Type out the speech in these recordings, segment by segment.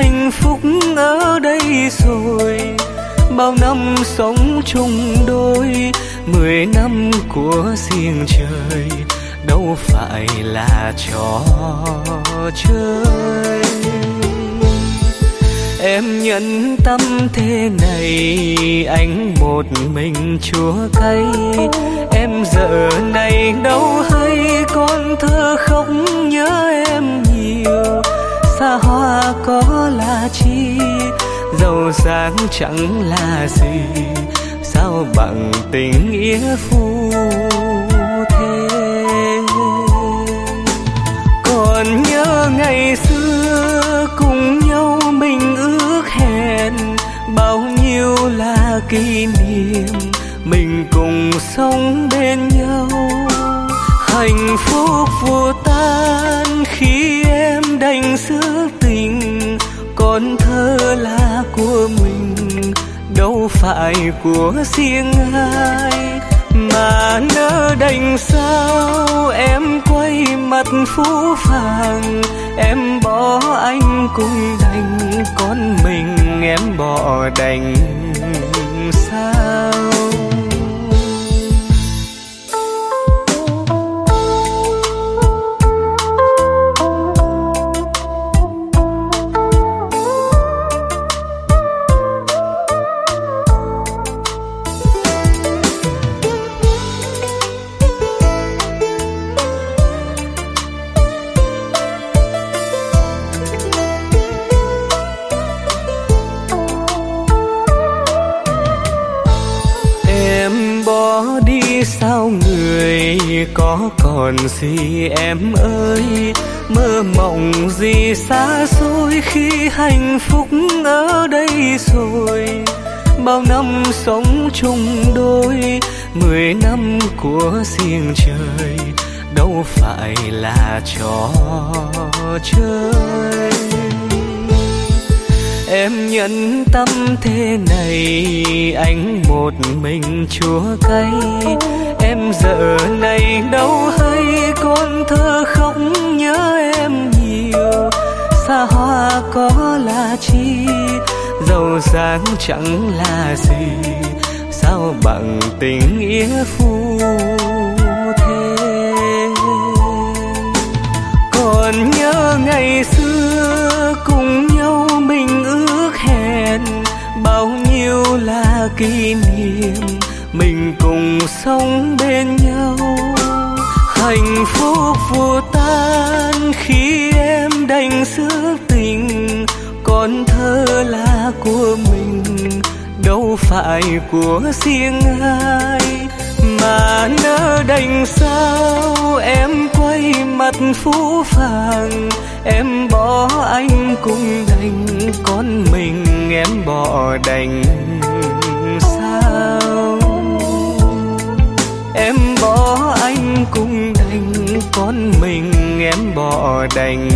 hạnh phúc ở đây rồi. Bao năm sống chung đôi, mười năm của riêng trời, đâu phải là trò chơi. Em nhận tâm thế này, anh một mình chúa cay. Em giờ này đâu hay con thơ khóc nhớ em nhiều xa hoa có là chi? Giàu sang chẳng là gì. Sao bằng tình nghĩa phu thế? Còn nhớ ngày xưa cùng nhau mình ước hẹn, bao nhiêu là kỷ niệm mình cùng sống bên nhau. Hạnh phúc vô của mình, đâu phải của riêng ai. Mà nỡ đành sao em quay mặt phú phàng, em bỏ anh cũng đành, con mình em bỏ đành sao? Gì em ơi, mơ mộng gì xa xôi khi hạnh phúc ở đây rồi? Bao năm sống chung đôi, mười năm của riêng trời, đâu phải là trò chơi? Em nhận tâm thế này, anh một mình chúa cay em giờ này đâu hay con thơ khóc nhớ em nhiều. Xa hoa có là chi, giàu sang chẳng là gì. Sao bằng tình nghĩa phu thế? Còn nhớ ngày xưa cùng nhau mình ước hẹn, bao nhiêu là kỷ niệm sống bên nhau. Hạnh phúc vô tan khi em đành xưa tình. Con thơ là của mình, đâu phải của riêng ai. Mà nỡ đành sao em quay mặt phũ phàng. Em bỏ anh cũng đành, con mình em bỏ đành. Em bỏ anh cũng đành con mình em bỏ đành.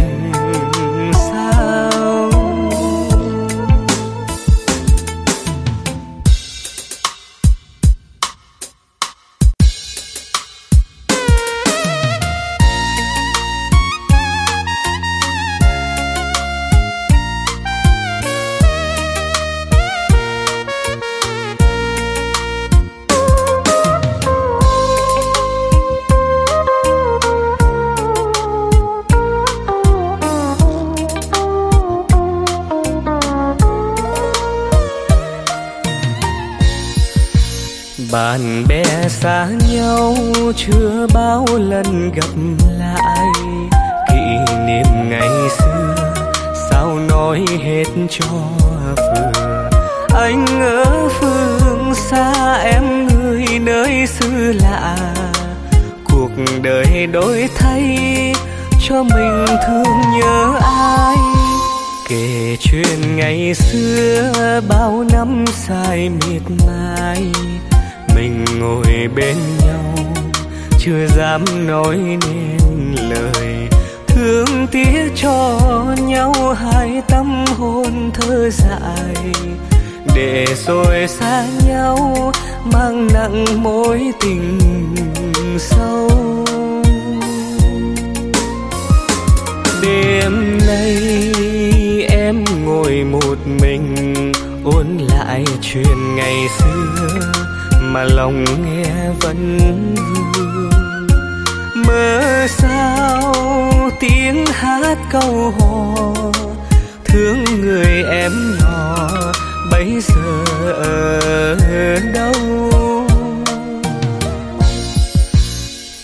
Gặp lại kỷ niệm ngày xưa. Sao nói hết cho vừa? Anh ở phương xa em người nơi xứ lạ. Cuộc đời đổi thay cho mình thương nhớ ai? Kể chuyện ngày xưa bao năm dài miệt mài. Mình ngồi bên nhau chưa dám nói nên lời. Thương tiếc cho nhau hai tâm hồn thơ dại để rồi xa nhau, mang nặng mối tình sâu. Đêm nay em ngồi một mình, ôn lại chuyện ngày xưa, mà lòng nghe vẫn vương mơ sao tiếng hát câu hò, thương người em nhỏ bây giờ ở đâu?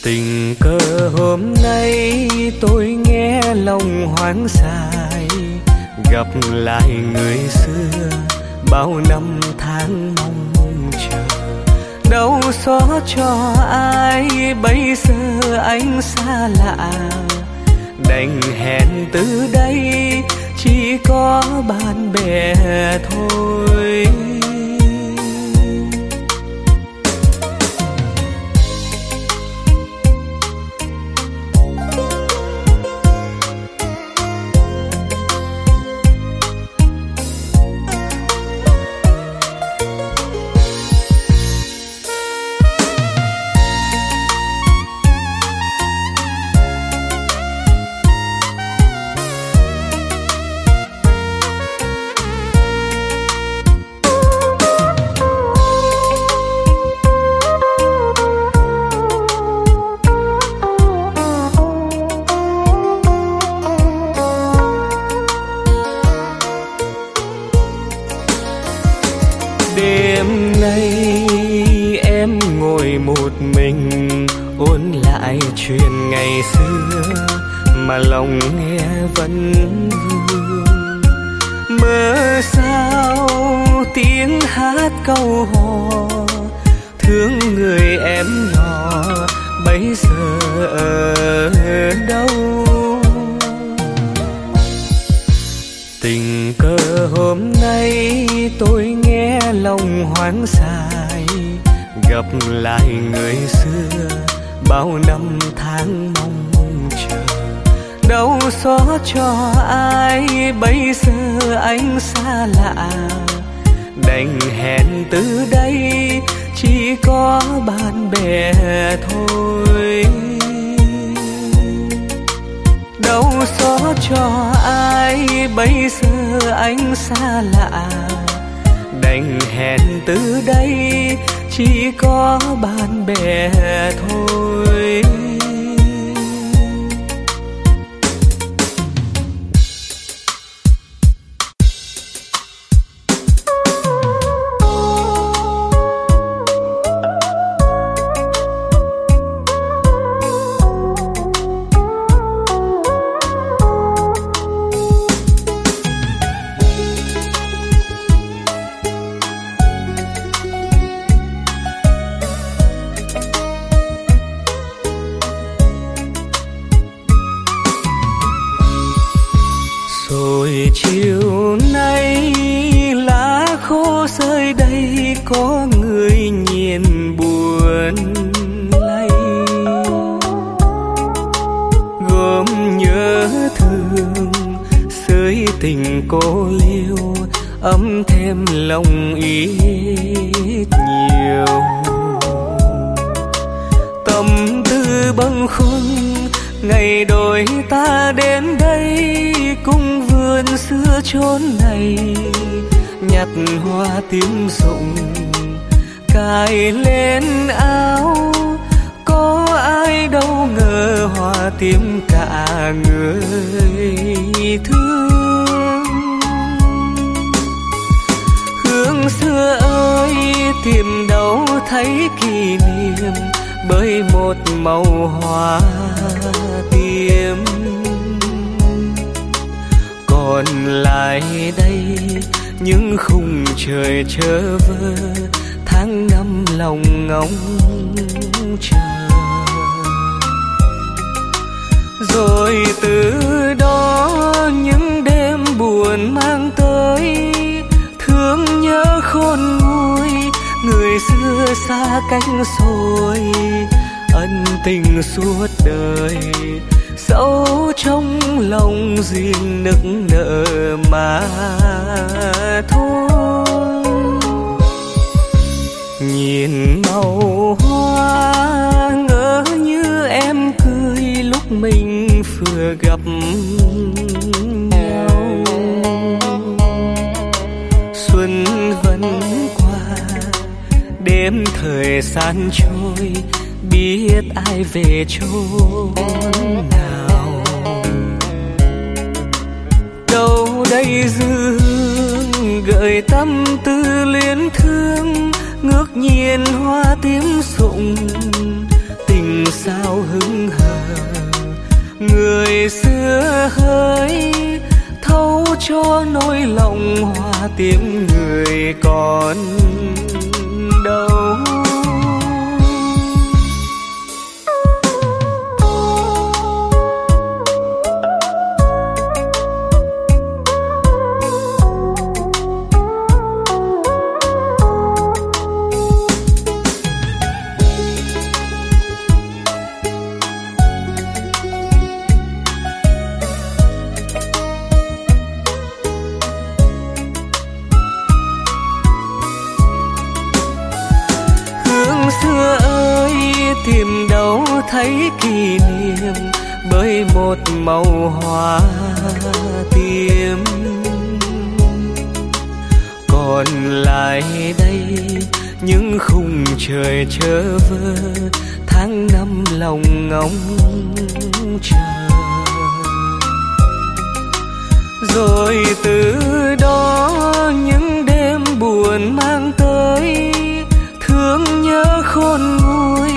Tình cờ hôm nay tôi nghe lòng hoang dài gặp lại người xưa bao năm tháng mong đâu xót cho ai, bây giờ anh xa lạ. Đành hẹn từ đây, chỉ có bạn bè thôi. khôn nguôi người xưa xa cánh xôi ân tình suốt đời. Sâu trong lòng riêng nức nở mà thôi. Nhìn màu hoa ngỡ như em cười lúc mình vừa gặp nhau. Xuân qua. Đêm thời gian trôi, biết ai về chốn nào. Đâu đây dư gợi tâm tư liên thương, ngước nhìn hoa tím rụng tình sao hững hờ. Người xưa hỡi thấu cho nỗi lòng hoa tiếng người còn hoa tiêm. còn lại đây, những khung trời chơ vơ, tháng năm lòng ngóng chờ rồi từ đó những đêm buồn mang tới, thương nhớ khôn nguôi,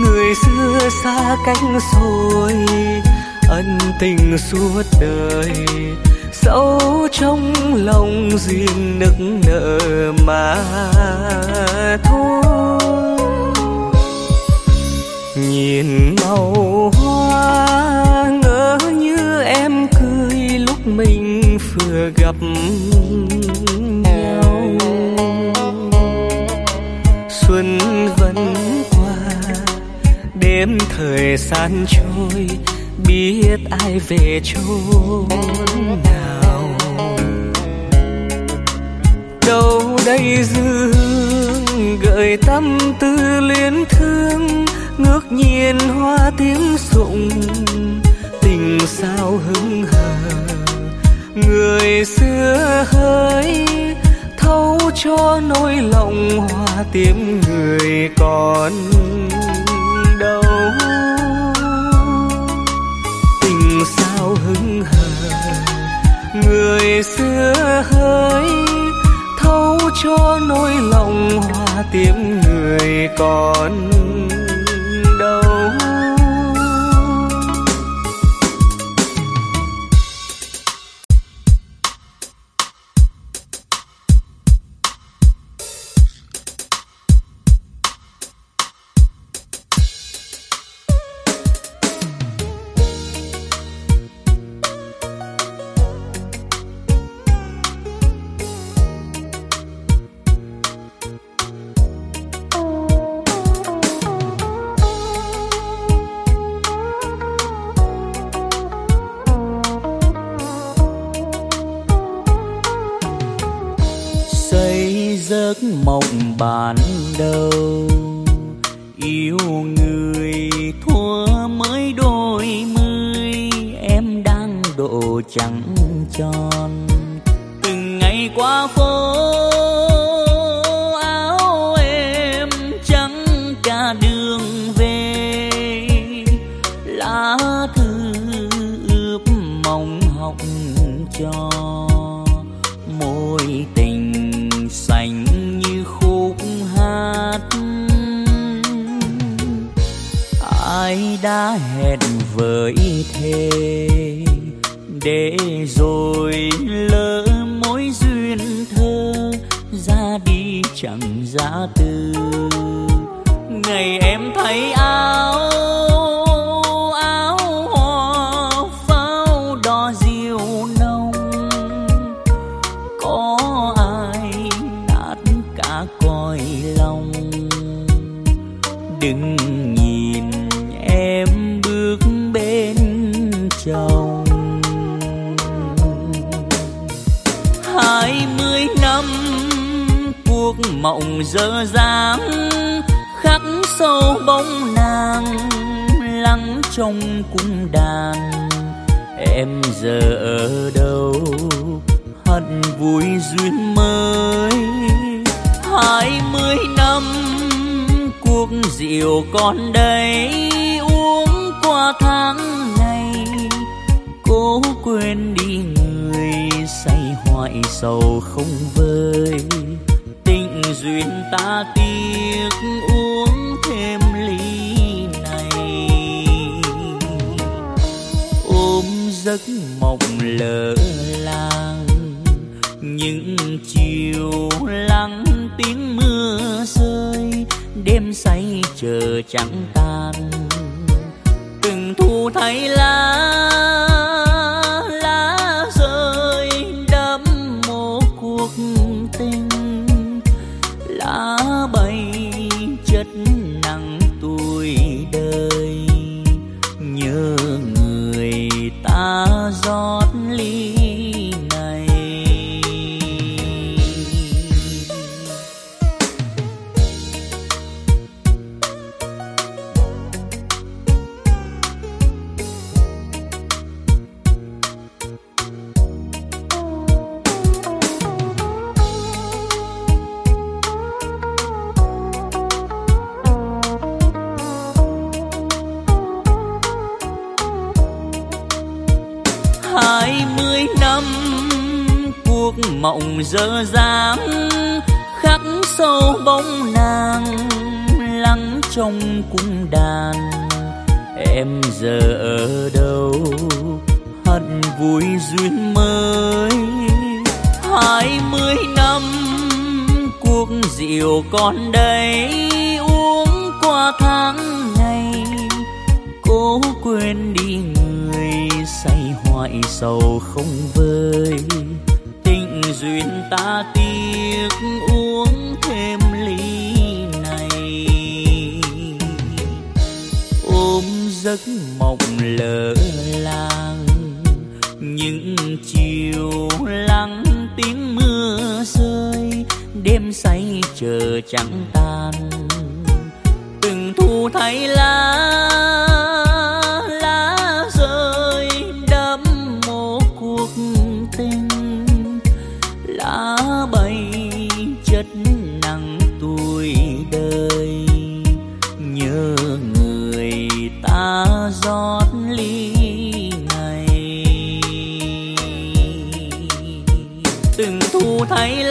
người xưa xa cách rồi ân tình suốt đời, sâu trong lòng duyên nức nở mà thôi nhìn màu hoa ngỡ như em cười lúc mình vừa gặp nhau. Xuân vẫn qua, đêm thời gian trôi biết ai về chốn nào. Đâu đây dương gợi tâm tư liên thương, ngước nhìn hoa tiếng sụng, tình sao hững hờ. Người xưa hỡi thấu cho nỗi lòng hoa tím người còn người xưa hỡi thấu cho nỗi lòng hoa tím người còn ban đầu yêu người thua mới đôi mươi, em đang độ chẳng tròn. Từng ngày qua phố thề để rồi lỡ mối duyên thơ ra đi chẳng ra dơ dáng khắc sâu bóng nàng, lắng trong cung đàn. Em giờ ở đâu? Hận vui duyên mới. Hai mươi năm, cuộc rượu còn đây, uống qua tháng này cố quên đi người say hoại sầu không duyên ta tiếc uống thêm ly này. Ôm giấc mộng lỡ làng, những chiều lắng tiếng mưa rơi, đêm say chờ chẳng tan. Từng thu thấy lá lá ước mộng dở dáng khắc sâu bóng nàng lắng trong cung đàn. Em giờ ở đâu? Hận vui duyên mới. Hai mươi năm, cuộc rượu còn đây, uống qua tháng ngày. Cố quên đi người say hoại sầu không vơi duyên ta tiếc uống thêm ly này. Ôm giấc mộng lỡ làng, những chiều lắng tiếng mưa rơi, đêm say chờ chẳng tan. Từng thu thay lá từng thu thấy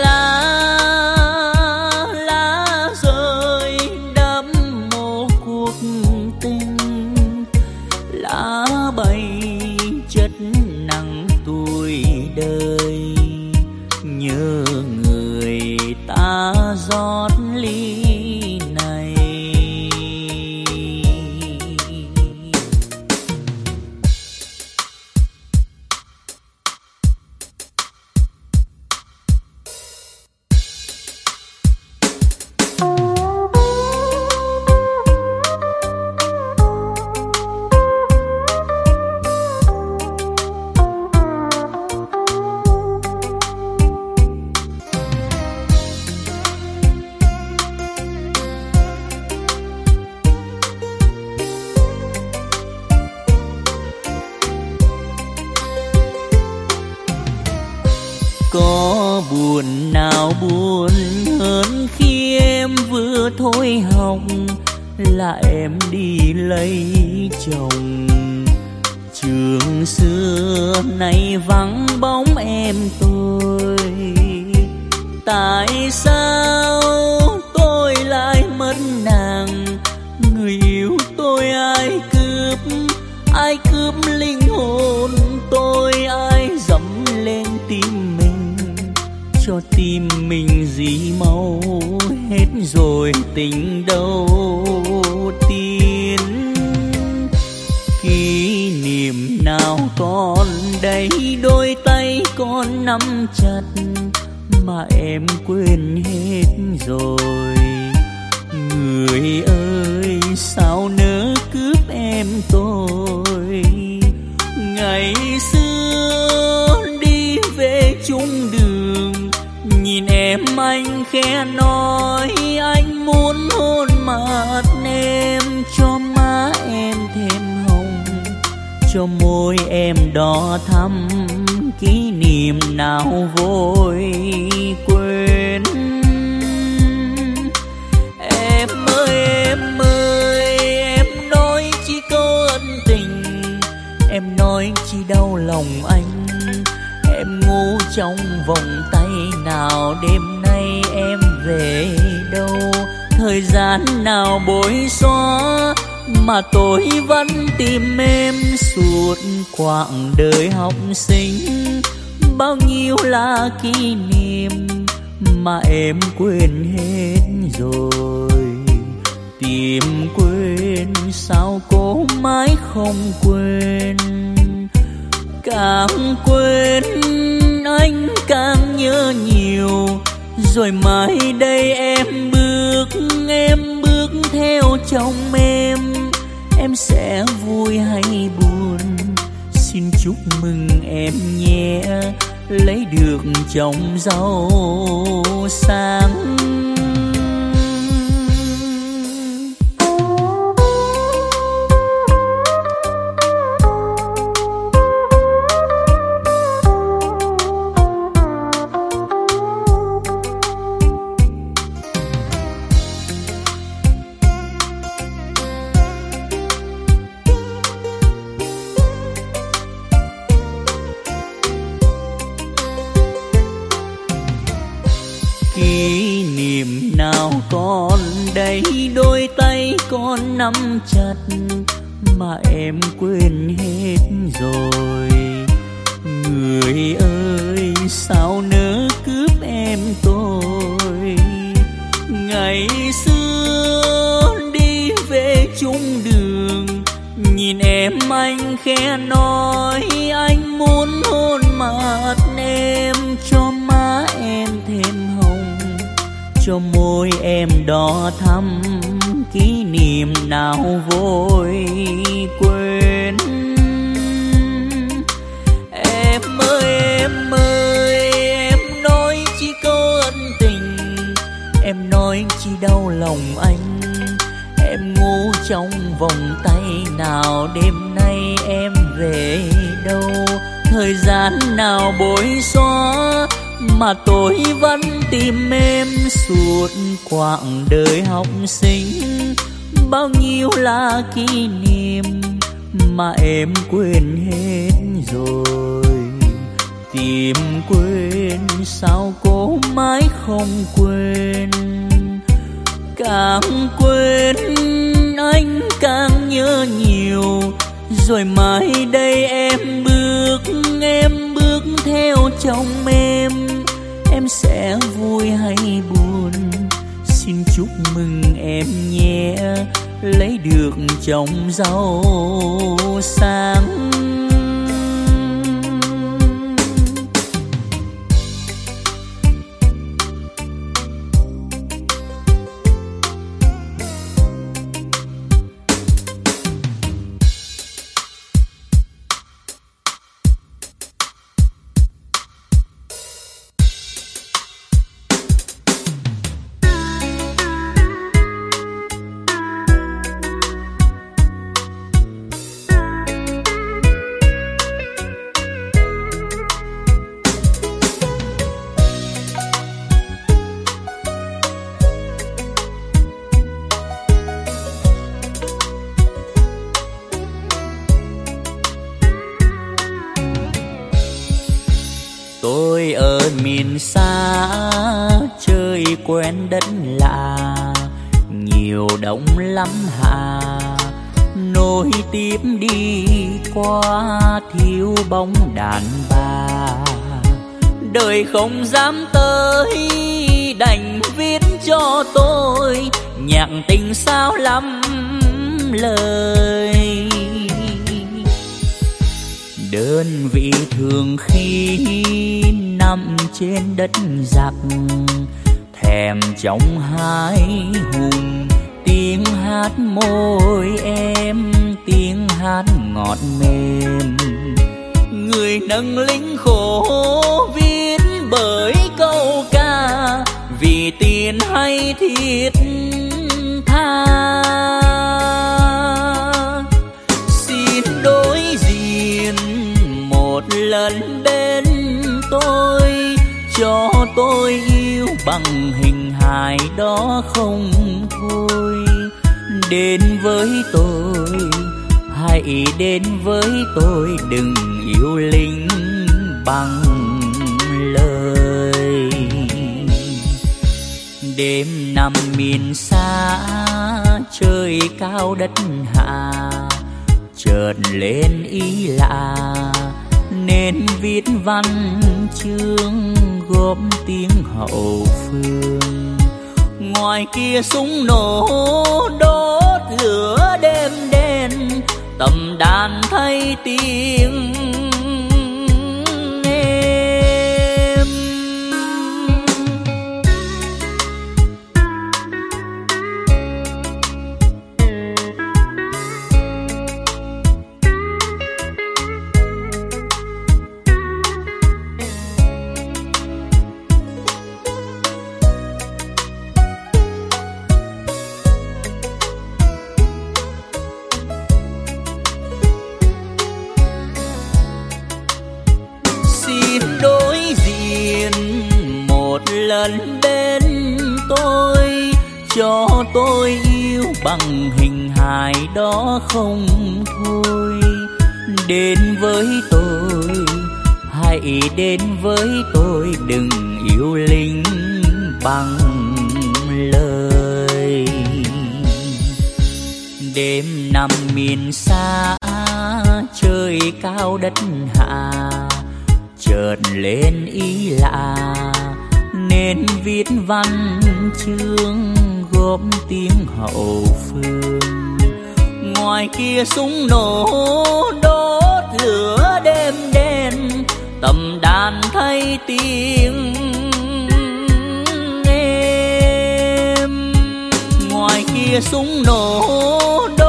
nói anh muốn hôn mặt em, cho má em thêm hồng, cho môi em đỏ thắm. Kỷ niệm nào vội quên. Em ơi em ơi, em nói chỉ có ân tình, em nói chỉ đau lòng anh. Em ngu trong vòng tay nào đêm về đâu? Thời gian nào bối xóa mà tôi vẫn tìm em suốt quãng đời học sinh? Bao nhiêu là kỷ niệm mà em quên hết rồi? Tìm quên sao cố mãi không quên? Càng quên anh càng nhớ nhiều rồi mai đây em bước em bước theo chồng em. Em sẽ vui hay buồn, xin chúc mừng em nhé. Lấy được chồng giàu sang nắm chặt mà em quên hết rồi. Người ơi, sao nỡ cướp em tôi? Ngày xưa đi về chung đường, nhìn em anh khẽ nói, anh muốn hôn mặt em, cho má em thêm hồng, cho môi em đỏ thắm niềm nào vội quên. Em ơi em ơi, em nói chi câu ân tình. Em nói chi đau lòng anh. Em ngủ trong vòng tay nào đêm nay em về đâu? Thời gian nào bối xóa mà tôi vẫn tìm em suốt quãng đời học sinh bao nhiêu là kỷ niệm mà em quên hết rồi. Tìm quên sao cố mãi không quên. Càng quên anh càng nhớ nhiều. Rồi mai đây em bước em bước theo chồng em. Em sẽ vui hay buồn? Xin chúc mừng em nhé lấy được chồng giàu sang không dám tới, đành viết cho tôi nhạc tình sao lắm lời. Đơn vị thường khi nằm trên đất giặc, thèm trong hai hùng, tiếng hát môi em, tiếng hát ngọt mềm. Người nâng lính khổ vì bởi câu ca, vì tiền hay thiết tha. Xin đối diện một lần bên tôi, cho tôi yêu bằng hình hài đó không thôi. Đến với tôi, hãy đến với tôi, đừng yêu linh bằng đêm nằm miền xa, trời cao đất hạ, chợt lên ý lạ, nên viết văn chương góp tiếng hậu phương. Ngoài kia súng nổ, đốt lửa đêm đen, tầm đàn thay tiếng tôi yêu bằng hình hài đó không thôi. Đến với tôi, hãy đến với tôi, đừng yêu linh bằng lời. Đêm nằm miền xa, trời cao đất hạ, chợt lên ý lạ, nên viết văn chương góp tiếng hậu phương. Ngoài kia súng nổ đốt lửa đêm đen tầm đàn thay tiếng em, ngoài kia súng nổ đốt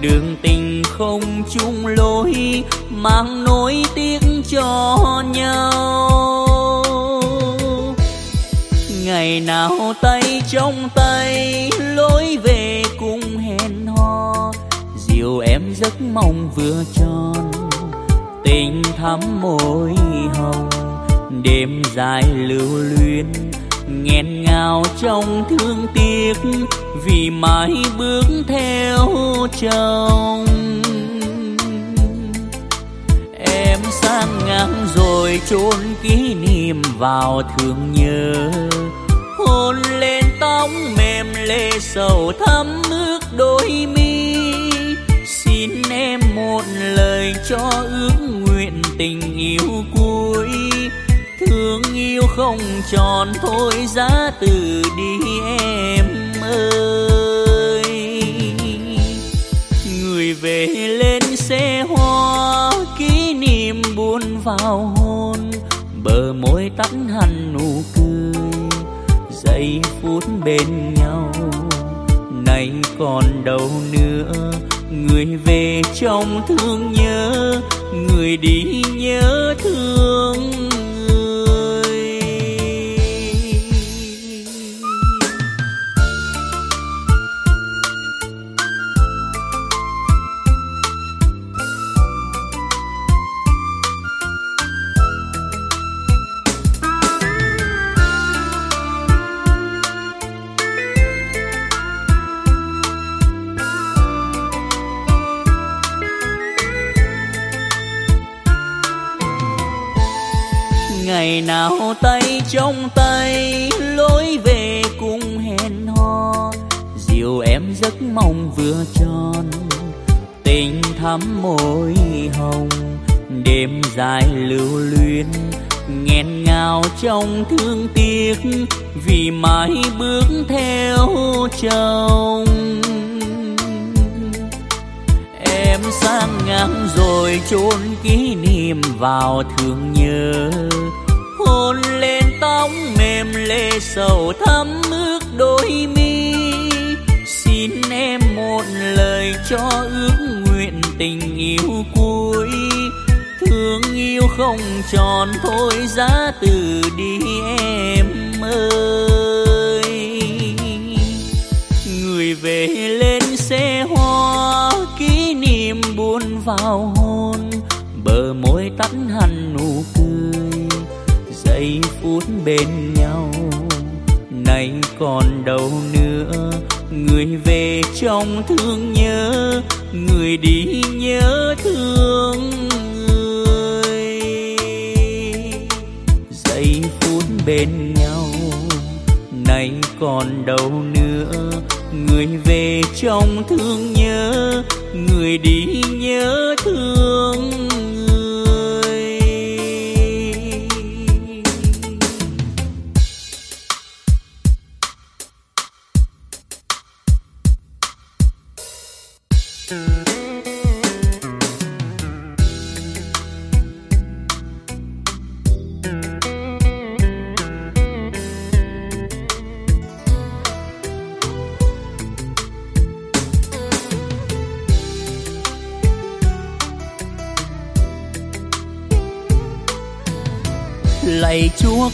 đường tình không chung lối, mang nỗi tiếc cho nhau. Ngày nào tay trong tay, lối về cùng hẹn hò. Dìu em giấc mong vừa tròn, tình thắm môi hồng. Đêm dài lưu luyến, nghẹn ngào trong thương tiếc vì mãi bước theo chồng. Em sang ngang rồi chôn kỷ niệm vào thương nhớ. Hôn lên tóc mềm lệ sầu thắm ước đôi mi. Xin em một lời cho ước nguyện tình yêu cuối. Thương yêu không tròn, thôi giá từ đi em ơi. Người về lên xe hoa, kỷ niệm buồn vào hôn bờ môi tắt hẳn nụ cười. Giây phút bên nhau, nay còn đâu nữa. Người về trong thương nhớ, người đi nhớ thương ngày nào tay trong tay, lối về cùng hẹn hò. Dìu em giấc mong vừa tròn, tình thắm môi hồng. Đêm dài lưu luyến, nghẹn ngào trong thương tiếc, vì mãi bước theo chồng. Em sang ngang rồi chôn kỷ niệm vào thương nhớ hôn lên tóc mềm lệ sầu thắm ước đôi mi. Xin em một lời cho ước nguyện tình yêu cuối. Thương yêu không tròn thôi, giá từ đi em ơi. Người về lên xe hoa, kỷ niệm buồn vào hôn. Bờ môi tắt hẳn nụ cười phút bên nhau. Nay còn đâu nữa, người về trong thương nhớ, người đi nhớ thương người. Giây phút bên nhau, nay còn đâu nữa, người về trong thương nhớ, người đi nhớ thương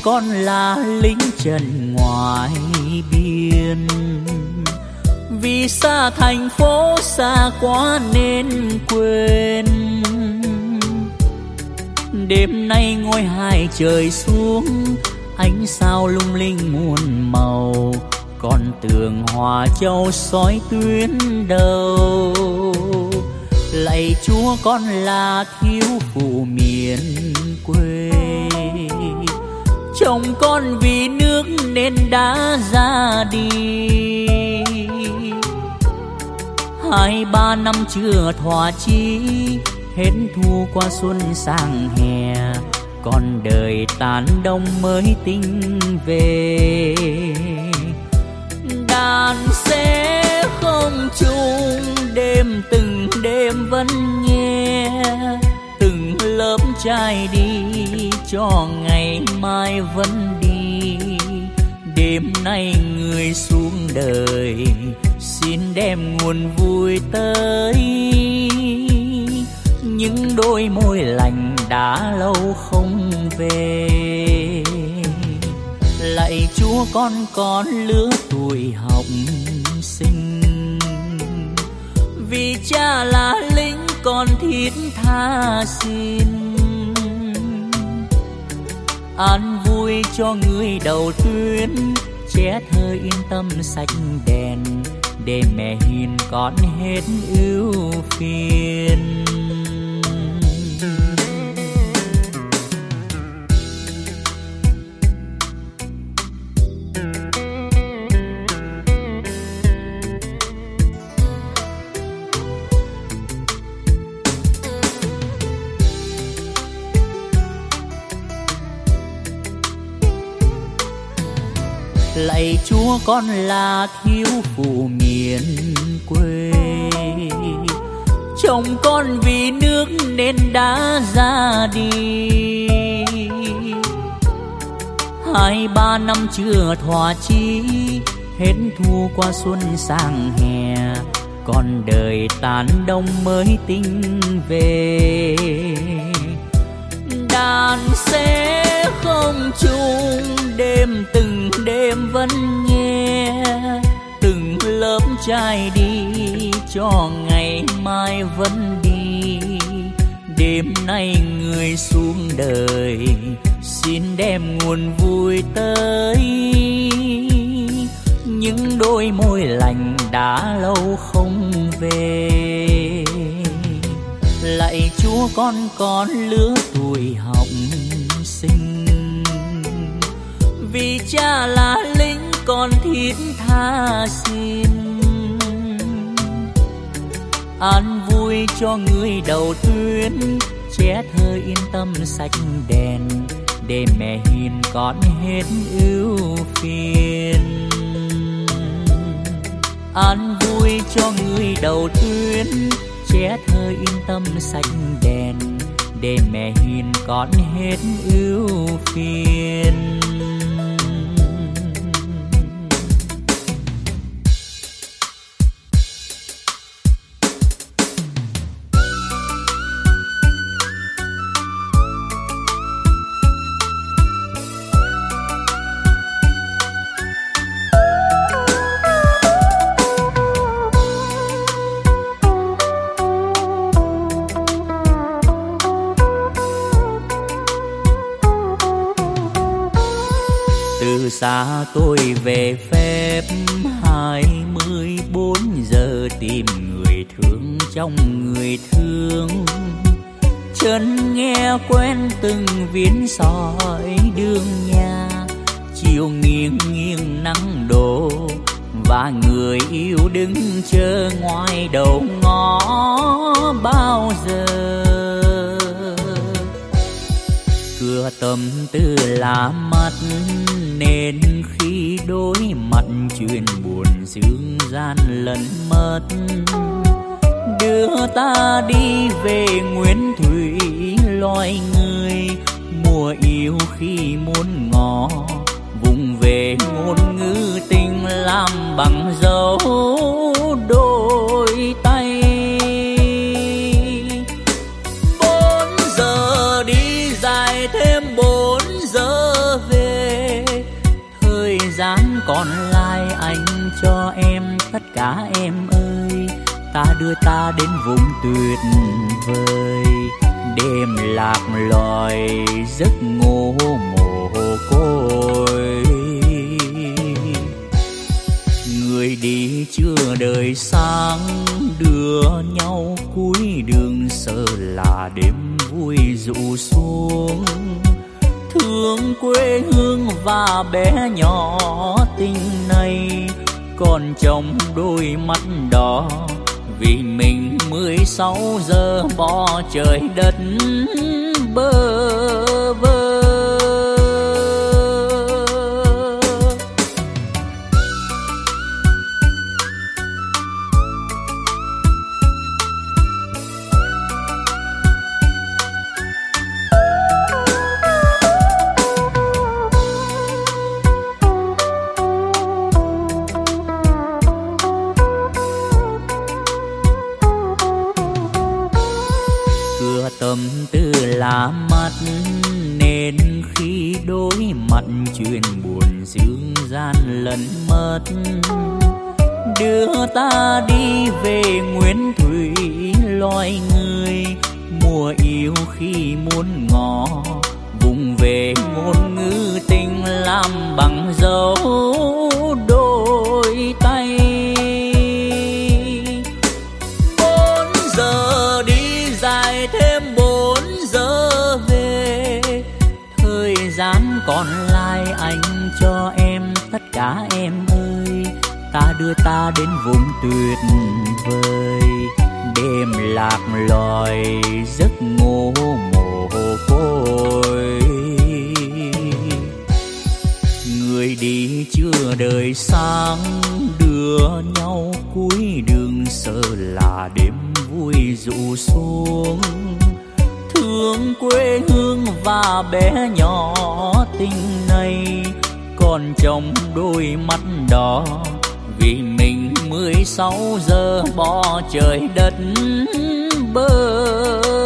con là lính trần ngoài biên vì xa thành phố xa quá nên quên. Đêm nay ngôi hai trời xuống, ánh sao lung linh muôn màu con tường hòa châu soi tuyến đầu. Lạy chúa con là thiếu phụ miền chồng con vì nước nên đã ra đi. Hai ba năm chưa thỏa chí, hết thu qua xuân sang hè. Còn đời tàn đông mới tinh về. Đàn sẽ không chung, đêm từng đêm vẫn nghe lớp trai đi, cho ngày mai vẫn đi. Đêm nay người xuống đời, xin đem nguồn vui tới. Những đôi môi lành đã lâu không về. Lạy chúa con con lứa tuổi học sinh. Vì cha là lính con thiết tha xin. An vui cho người đầu tuyến trẻ thơ yên tâm sạch đèn, để mẹ hiền con hết ưu phiền. Chúa con là thiếu phụ miền quê. Chồng con vì nước nên đã ra đi. Hai ba năm chưa thỏa chí, hết thu qua xuân sang hè. Còn đời tàn đông mới tinh về. Đàn sẽ không chung, đêm từng đêm vẫn nghe trai đi, cho ngày mai vẫn đi. Đêm nay người xuống đời, xin đem nguồn vui tới. Những đôi môi lành đã lâu không về. Lạy chúa con con lứa tuổi học sinh. Vì cha là lính con thiết tha xin an vui cho người đầu tuyến trẻ thơ yên tâm sạch đèn, để mẹ hiền con hết ưu phiền. An vui cho người đầu tuyến che thơ yên tâm sạch đèn, để mẹ hiền con hết ưu phiền. Tôi về phép hai mươi bốn giờ tìm người thương trong người thương. Chân nghe quen từng viên sỏi đường nhà, chiều nghiêng nghiêng nắng đổ và người yêu đứng chờ ngoài đầu ngõ bao giờ. Cửa tâm tư là mắt chuyện buồn dương gian lần mất. Đưa ta đi về nguyên thủy, loài người mùa yêu khi muốn ngỏ vùng về ngôn ngữ tình làm bằng dấu tất cả em ơi. Ta đưa ta đến vùng tuyệt vời đêm lạc loài giấc ngô mồ côi. Người đi chưa đời sáng, đưa nhau cuối đường sợ là đêm vui rụ xuống. Thương quê hương và bé nhỏ tình còn trong đôi mắt đỏ. Vì mình mười sáu giờ bỏ trời đất bơ vơ. Ta đi về nguyên thủy loài người mùa yêu khi muốn ngỏ đưa ta đến vùng tuyệt vời. Đêm lạc loài giấc ngủ mồ côi. Người đi chưa đời sáng, đưa nhau cuối đường sợ là đêm vui dụ xuống. Thương quê hương và bé nhỏ tình này, còn trong đôi mắt đỏ sáu giờ bỏ trời đất bơ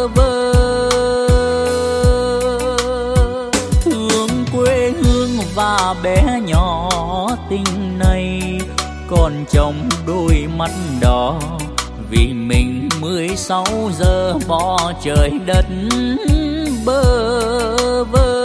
vơ. Thương quê hương và bé nhỏ tình này, còn chồng đôi mắt đỏ. Vì mình mười sáu giờ bỏ trời đất bơ vơ.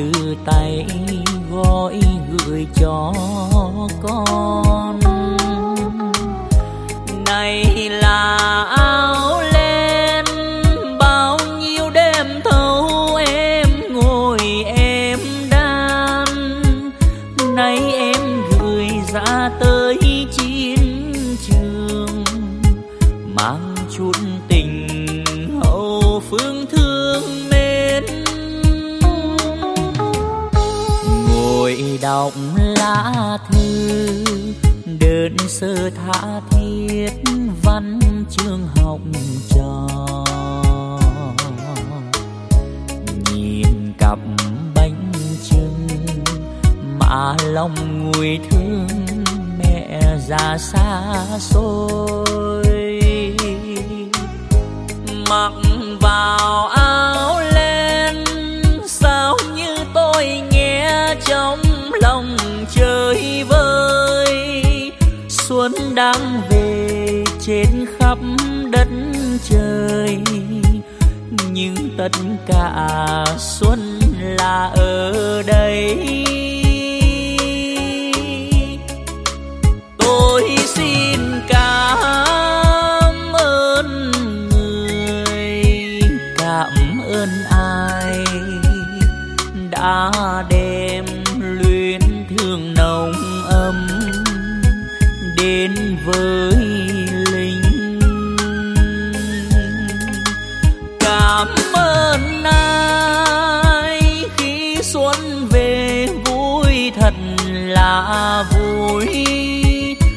từ tay gói gửi cho con. Sơ tha thiết văn chương học trò nhìn cặp bánh trưng mà lòng nguôi thương mẹ già xa xôi mặc vào áo len, sao như tôi nghe trong lòng chờ đang về trên khắp đất trời. Nhưng tất cả xuân là ở đây. Tôi xin cảm ơn người, cảm ơn ai đã với linh cảm ơn ai khi xuân về vui thật là vui.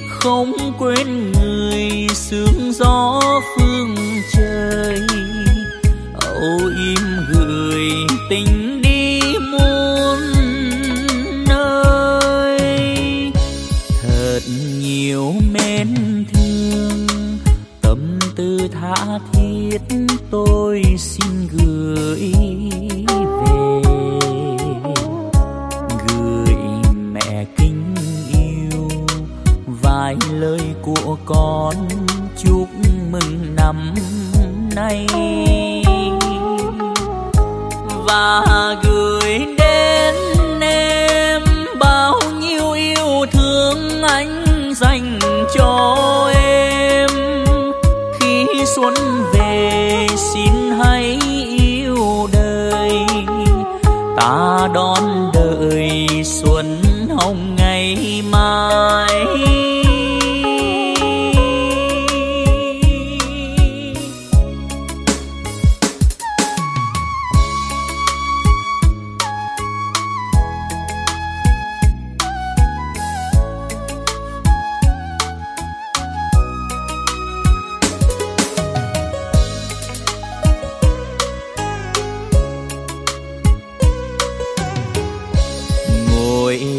Không quên người sương gió phương trời. Âu im gửi tình tha thiết tôi xin gửi về. Gửi mẹ kính yêu, vài lời của con chúc mừng năm nay. Và gửi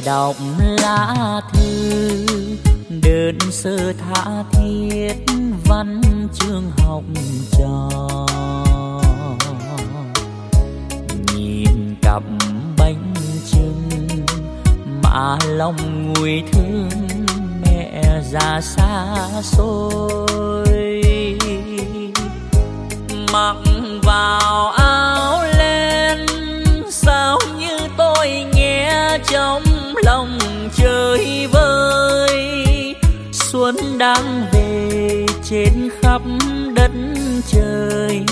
đọc lá thư, đơn sơ tha thiết văn chương học trò. Nhìn cặp bánh trưng mà lòng nguôi thương mẹ già xa xôi. Mặc vào áo đang về trên khắp đất trời.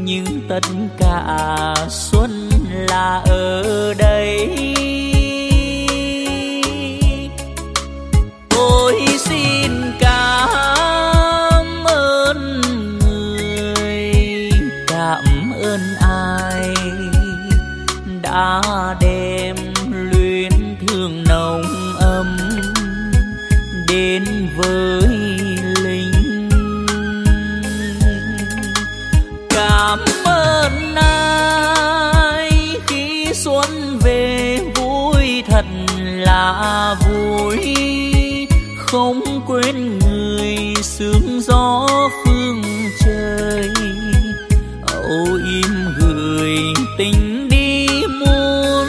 Nhưng tất cả xuân là ở đây. Là vui, không quên người sương gió phương trời. Âu im gửi tình đi muôn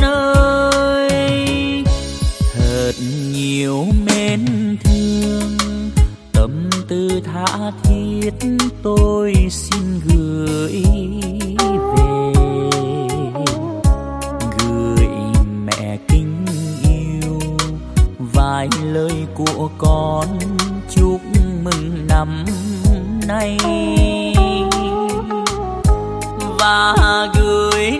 nơi. Thật nhiều mến thương, tâm tư tha thiết tôi xin gửi. Lời của con chúc mừng năm nay. Và gửi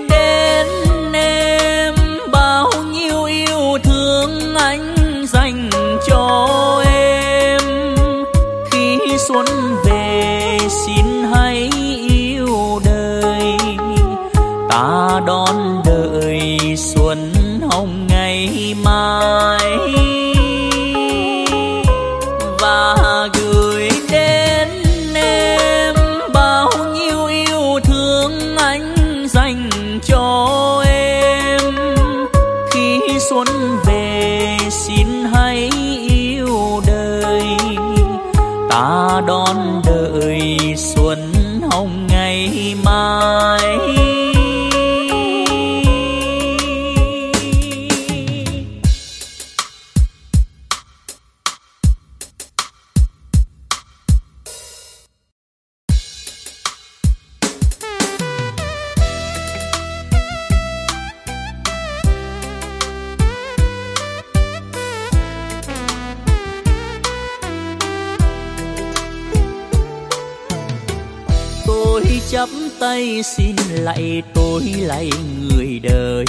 lạy tôi lạy người đời,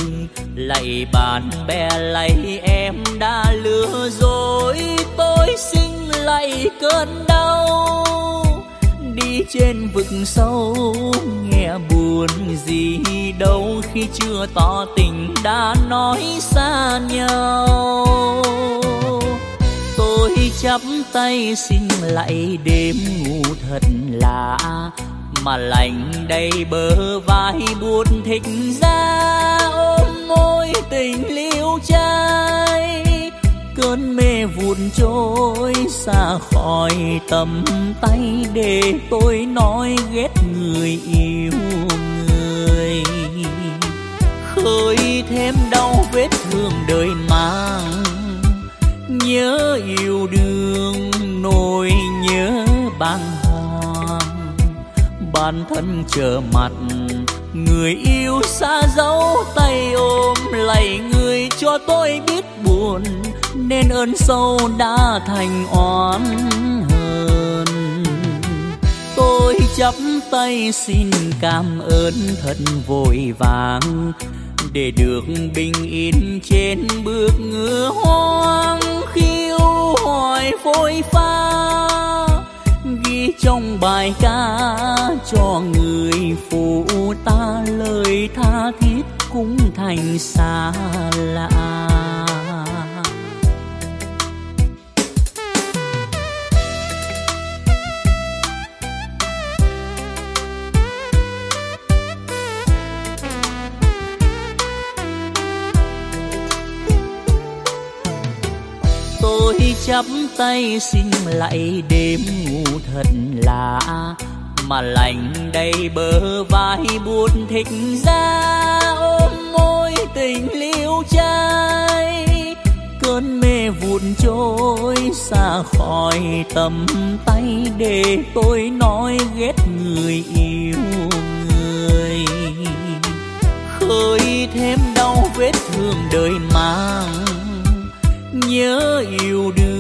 lạy bạn bè lạy em đã lừa dối. Tôi xin lạy cơn đau, đi trên vực sâu, nghe buồn gì đâu. Khi chưa tỏ tình đã nói xa nhau. Tôi chắp tay xin lạy đêm ngủ thật lạ mà lạnh đầy bờ vai buồn thịch ra, ôm môi tình liêu trai. Cơn mê vụn trôi xa khỏi tầm tay để tôi nói ghét người yêu người. Khơi thêm đau vết thương đời mang, nhớ yêu đương nỗi nhớ bằng bản thân chờ mặt. Người yêu xa dấu tay ôm, lạy người cho tôi biết buồn, nên ơn sâu đã thành oán hờn. Tôi chắp tay xin cảm ơn thật vội vàng, để được bình yên trên bước ngựa hoang khiêu hỏi phôi pha ghi trong bài ca cho người phụ ta lời tha thiết cũng thành xa lạ. Chắp tay xin lạy đêm ngủ thật lạ, mà lành đầy bờ vai buồn thịt ra. Ôm môi tình liêu trai, cơn mê vụn trôi xa khỏi tầm tay để tôi nói ghét người yêu người. Khơi thêm đau vết thương đời mang, nhớ yêu đương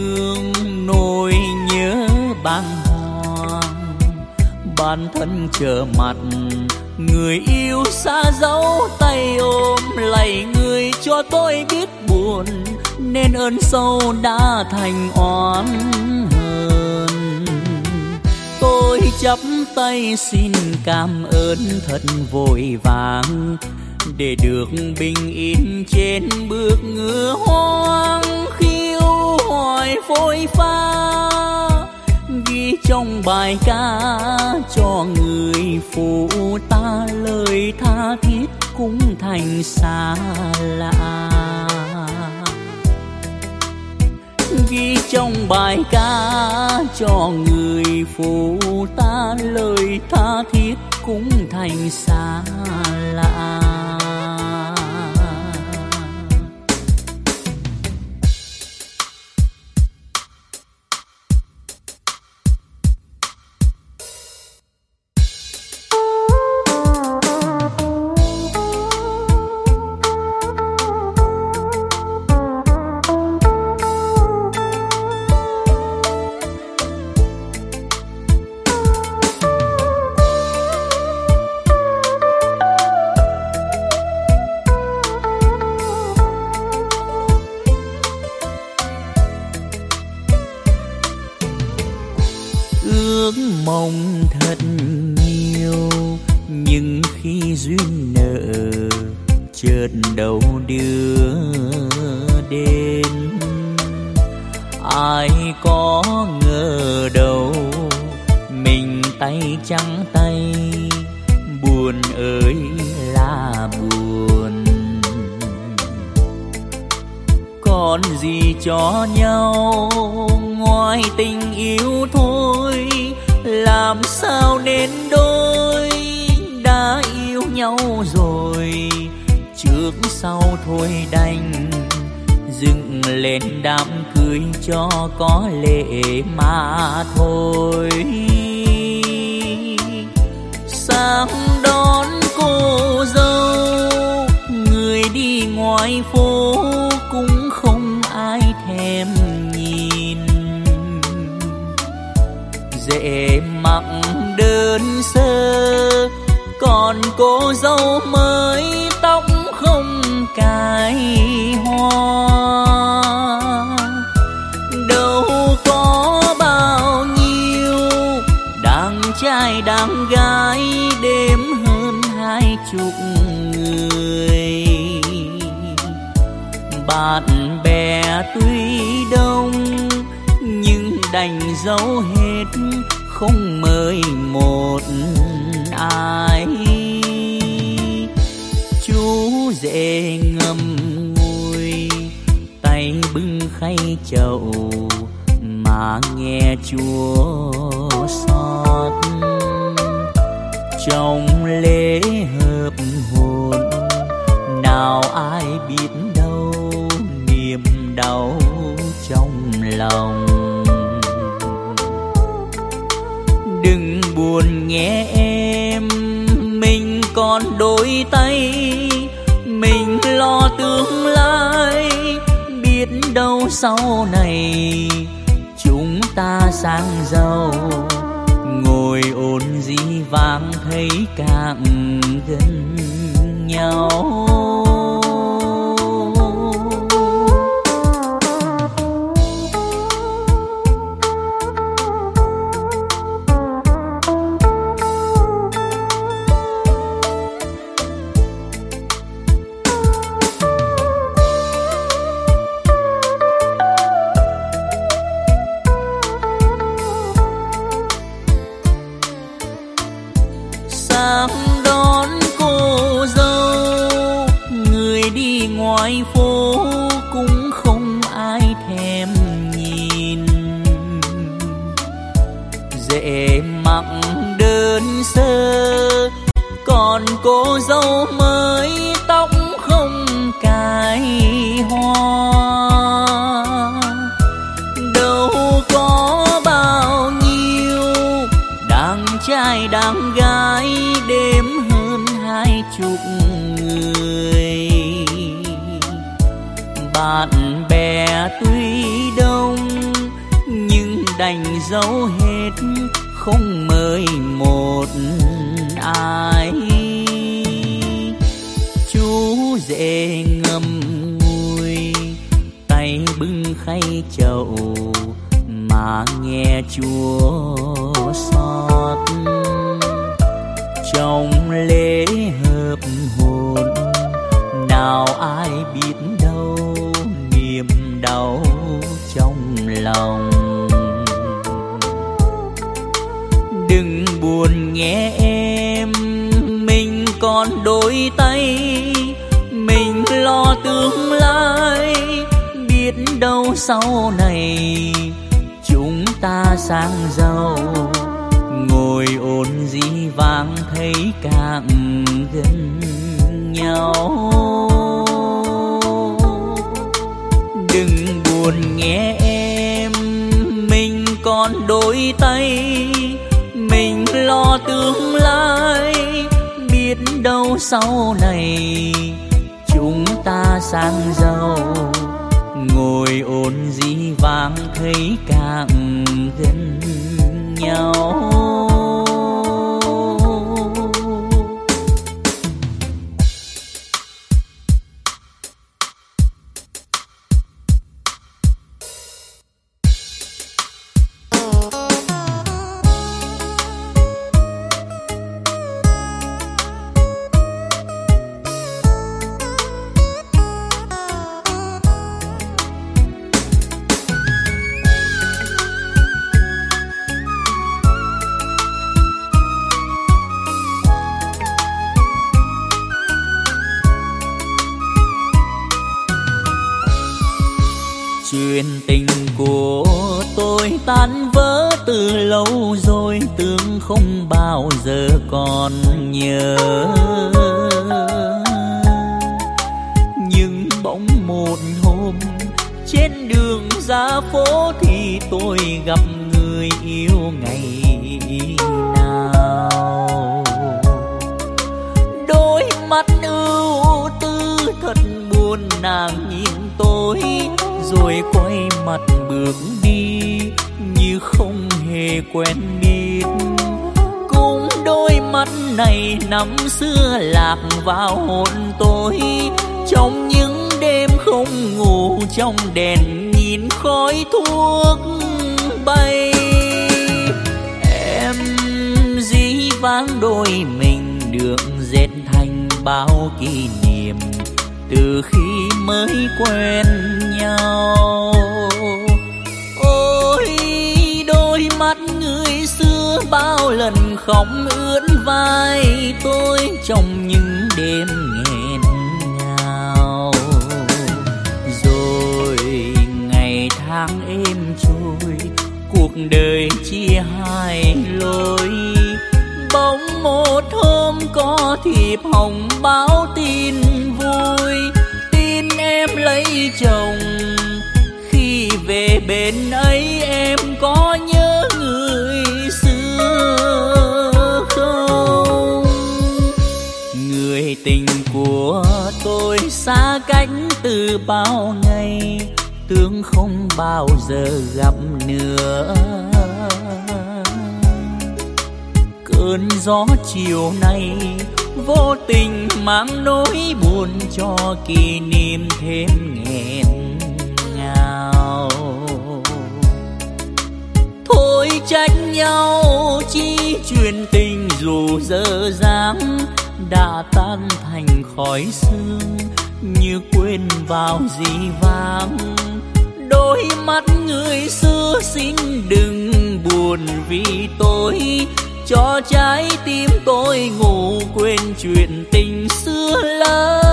bàng hoàng bản thân chờ mặt, người yêu xa dấu tay ôm, lạy người cho tôi biết buồn, nên ơn sâu đã thành oán hờn. Tôi chắp tay xin cảm ơn thật vội vàng, để được bình yên trên bước ngựa hoang, khiêu hỏi phôi pha ghi trong bài ca cho người phụ ta lời tha thiết cũng thành xa lạ. Ghi trong bài ca cho người phụ ta lời tha thiết cũng thành xa lạ. Đơn sơ. Còn cô dâu mới tóc không cài hoa. Đâu có bao nhiêu đàn trai đàn gái đêm hơn hai chục người. Bạn bè tuy đông nhưng đành giấu hết không mời một ai. Chú dễ ngâm ngùi, tay bưng khay chậu mà nghe chúa xót. Trong lễ hợp hồn, nào ai biết đâu niềm đau trong lòng. Đôi tay. Mình lo tương lai, biết đâu sau này chúng ta sang giàu. Ngồi ôn dĩ vang thấy càng gần nhau. Đừng buồn nghe em, mình còn đôi tay. Mình lo tương lai đâu sau này chúng ta sang giàu, ngồi ôn dĩ vang thấy càng gần nhau. Trong đèn nhìn khói thuốc bay. Em dĩ vãng đôi mình được dệt thành bao kỷ niệm từ khi mới quen nhau. Ôi, đôi mắt người xưa bao lần khóc ướt vai tôi trong đời chia hai lối. Bỗng một hôm có thiệp hồng báo tin vui, tin em lấy chồng. Khi về bên ấy em có nhớ người xưa không? Người tình của tôi xa cách từ bao ngày tương không bao giờ gặp nữa. Cơn gió chiều nay vô tình mang nỗi buồn cho kỷ niệm thêm nghẹn ngào. Thôi trách nhau chi truyền tình dù dở dáng đã tan thành khói sương như quên vào gì vang đôi mắt người xưa xin đừng buồn vì tôi cho trái tim tôi ngủ quên chuyện tình xưa lắm.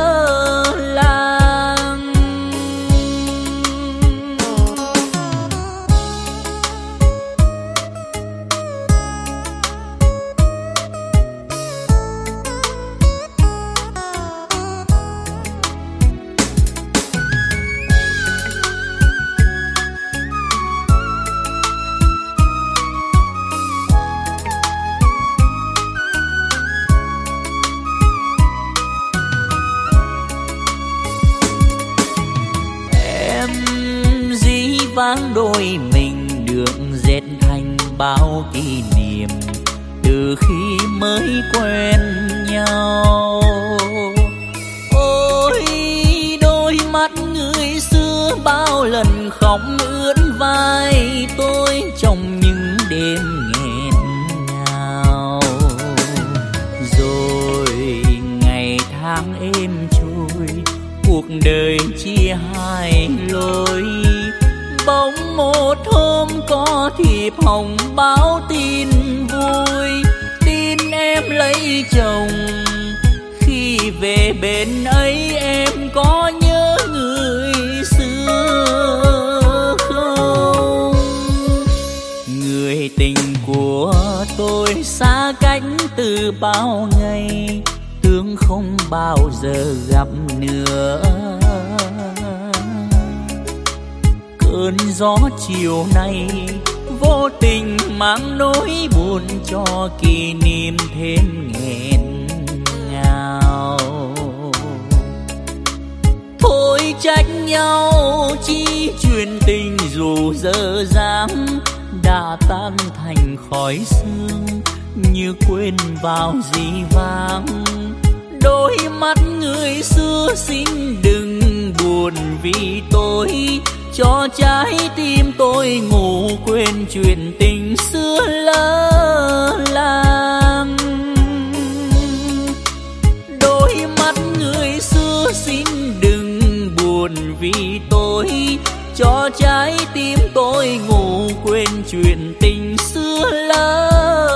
Người xưa xin đừng buồn vì tôi. Cho trái tim tôi ngủ quên chuyện tình xưa lỡ làng. Đôi mắt người xưa xin đừng buồn vì tôi. Cho trái tim tôi ngủ quên chuyện tình xưa lỡ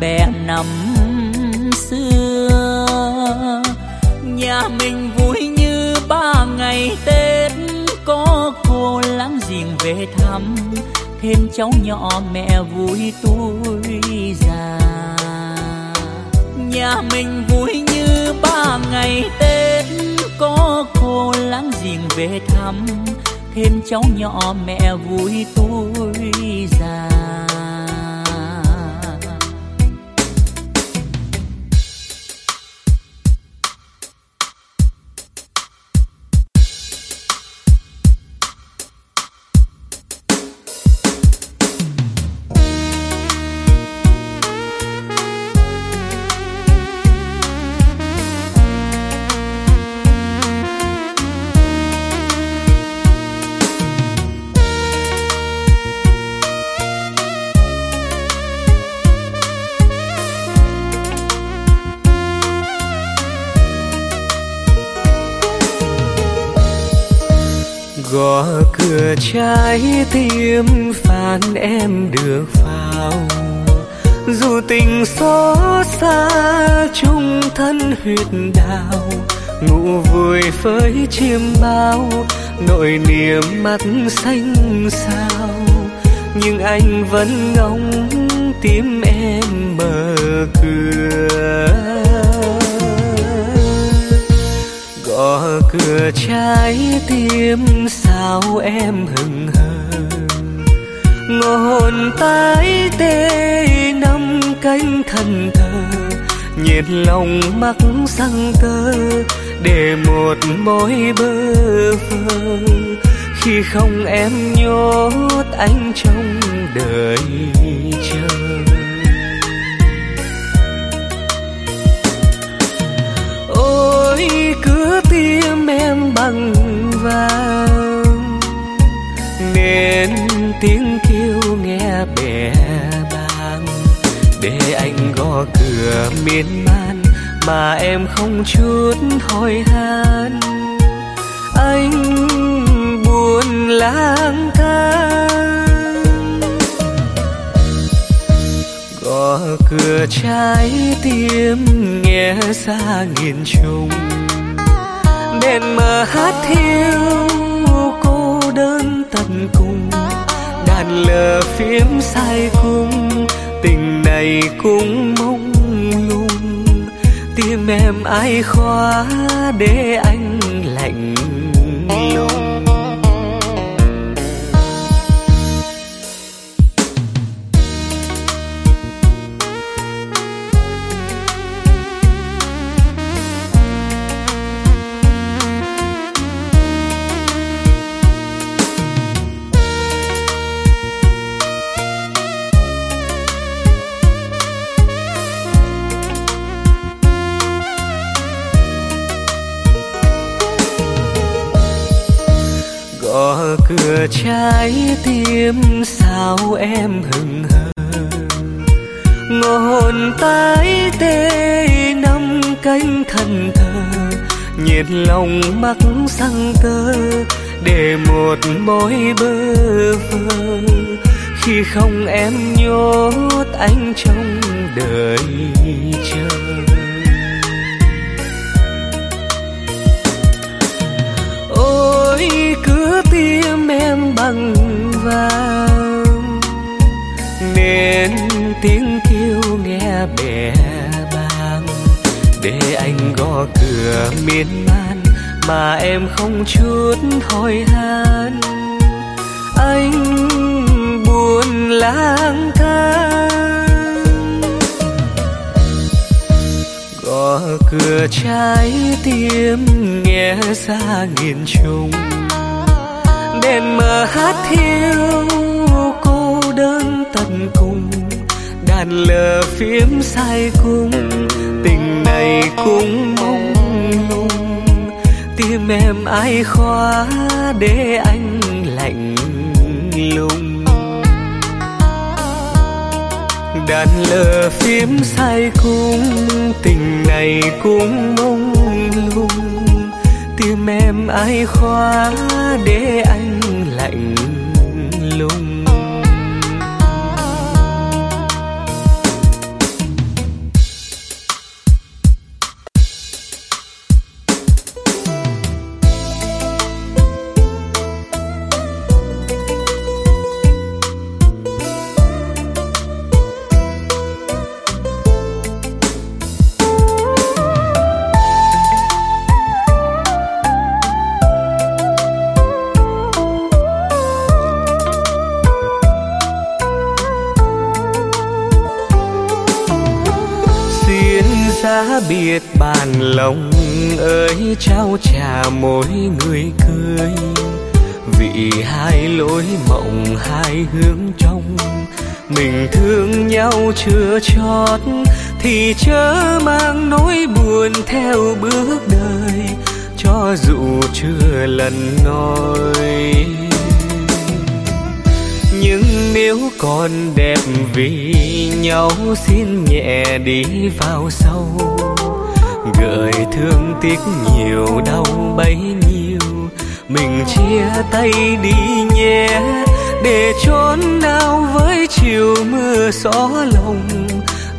bè năm xưa. Nhà mình vui như ba ngày tết, có cô láng giềng về thăm, thêm cháu nhỏ mẹ vui tuổi già. Nhà mình vui như ba ngày tết, có cô láng giềng về thăm, thêm cháu nhỏ mẹ vui tuổi già. Trái tim phán em được vào dù tình xót xa, chung thân huyệt đào ngủ vui với chim bao, nỗi niềm mắt xanh sao nhưng anh vẫn ngóng tim em mở cửa. Gõ cửa trái tim sao em hừng hờ? Ngõ hồn tái tê năm cánh thần thờ, nhiệt lòng mắc răng tơ để một mối bơ vơ. Khi không em nhốt anh trong đời chờ. Cứ tim em bằng vàng. Nên tiếng kêu nghe bè bàng. Để anh gõ cửa miên man mà em không chút thôi han anh buồn lang thang. Gõ cửa trái tim nghe xa nghìn trùng đèn mờ hát thiêu cô đơn tận cùng. Đàn lờ phím sai cung, tình này cũng mong lung. Tim em ai khóa để anh lạnh lùng. Cửa trái tim sao em hừng hờ? Ngõ tái tê năm cánh thần thờ, nhiệt lòng mắc sang tơ để một mối bơ vơ. Khi không em nhốt anh trong đời chờ. Ôi cứ tim em bằng vàng. Nên tiếng kêu nghe bè bàng. Để anh gõ cửa miên man mà em không chút thôi han anh buồn lang thang. Gõ cửa trái tim nghe xa nghìn trùng đèn mờ hát thiêu cô đơn tận cùng, đàn lờ phím sai cung tình này cũng mong lung tim em ai khóa để anh lạnh lùng? Đàn lờ phím sai cung tình này cũng mong lung tim em ai khóa để anh lạnh lùng? Mộng hai hướng trong. Mình thương nhau chưa chót, thì chớ mang nỗi buồn theo bước đời, cho dù chưa lần nói. Nhưng nếu còn đẹp vì nhau, xin nhẹ đi vào sâu. Gợi thương tiếc nhiều, đau bấy nhiêu, mình chia tay đi nhé để trốn nào với chiều mưa gió lòng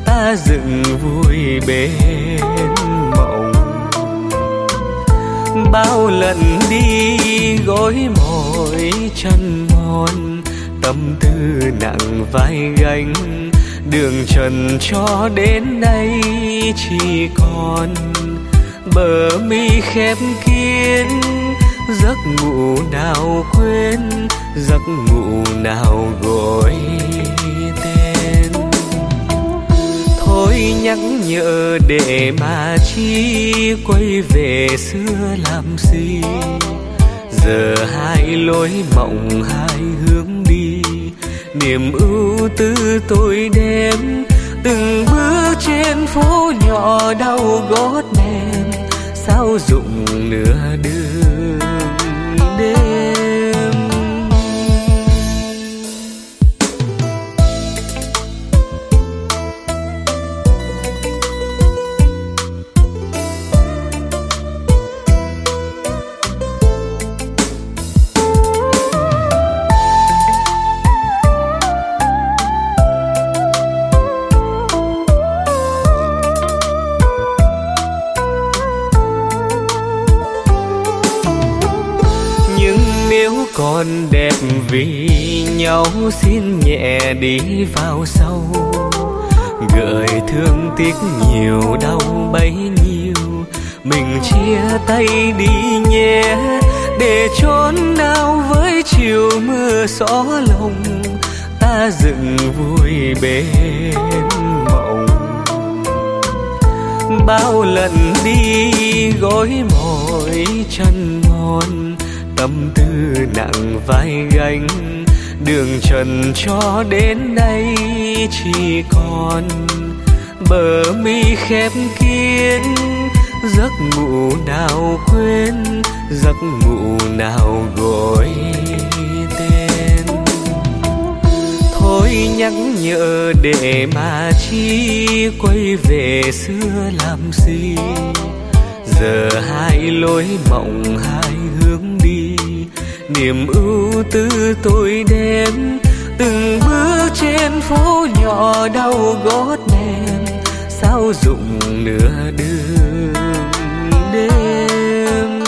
ta dựng vui bên mộng. Bao lần đi gối mỏi chân mòn, tâm tư nặng vai gánh. Đường trần cho đến nay chỉ còn bờ mi khép kín, giấc ngủ nào quên giấc ngủ nào gọi tên. Thôi nhắc nhở để mà chi quay về xưa làm gì. Giờ hai lối mộng, hai hướng đi. Niềm ưu tư tôi đem từng bước trên phố nhỏ đau gót mềm sao dụng nửa đường nhau xin nhẹ đi vào sâu. Gợi thương tiếc nhiều, đau bấy nhiêu. Mình chia tay đi nhé, để chốn đau với chiều mưa gió lòng ta dựng vui bên mộng. Bao lần đi gối mỏi chân mòn, tâm tư nặng vai gánh đường trần cho đến đây chỉ còn bờ mi khép kín, giấc ngủ nào quên, giấc ngủ nào gọi tên. Thôi nhắc nhở để mà chi quay về xưa làm gì? Giờ hai lối mộng hai niềm ưu tư tôi đem từng bước trên phố nhỏ đau gót mềm sao dụng nửa đường đêm.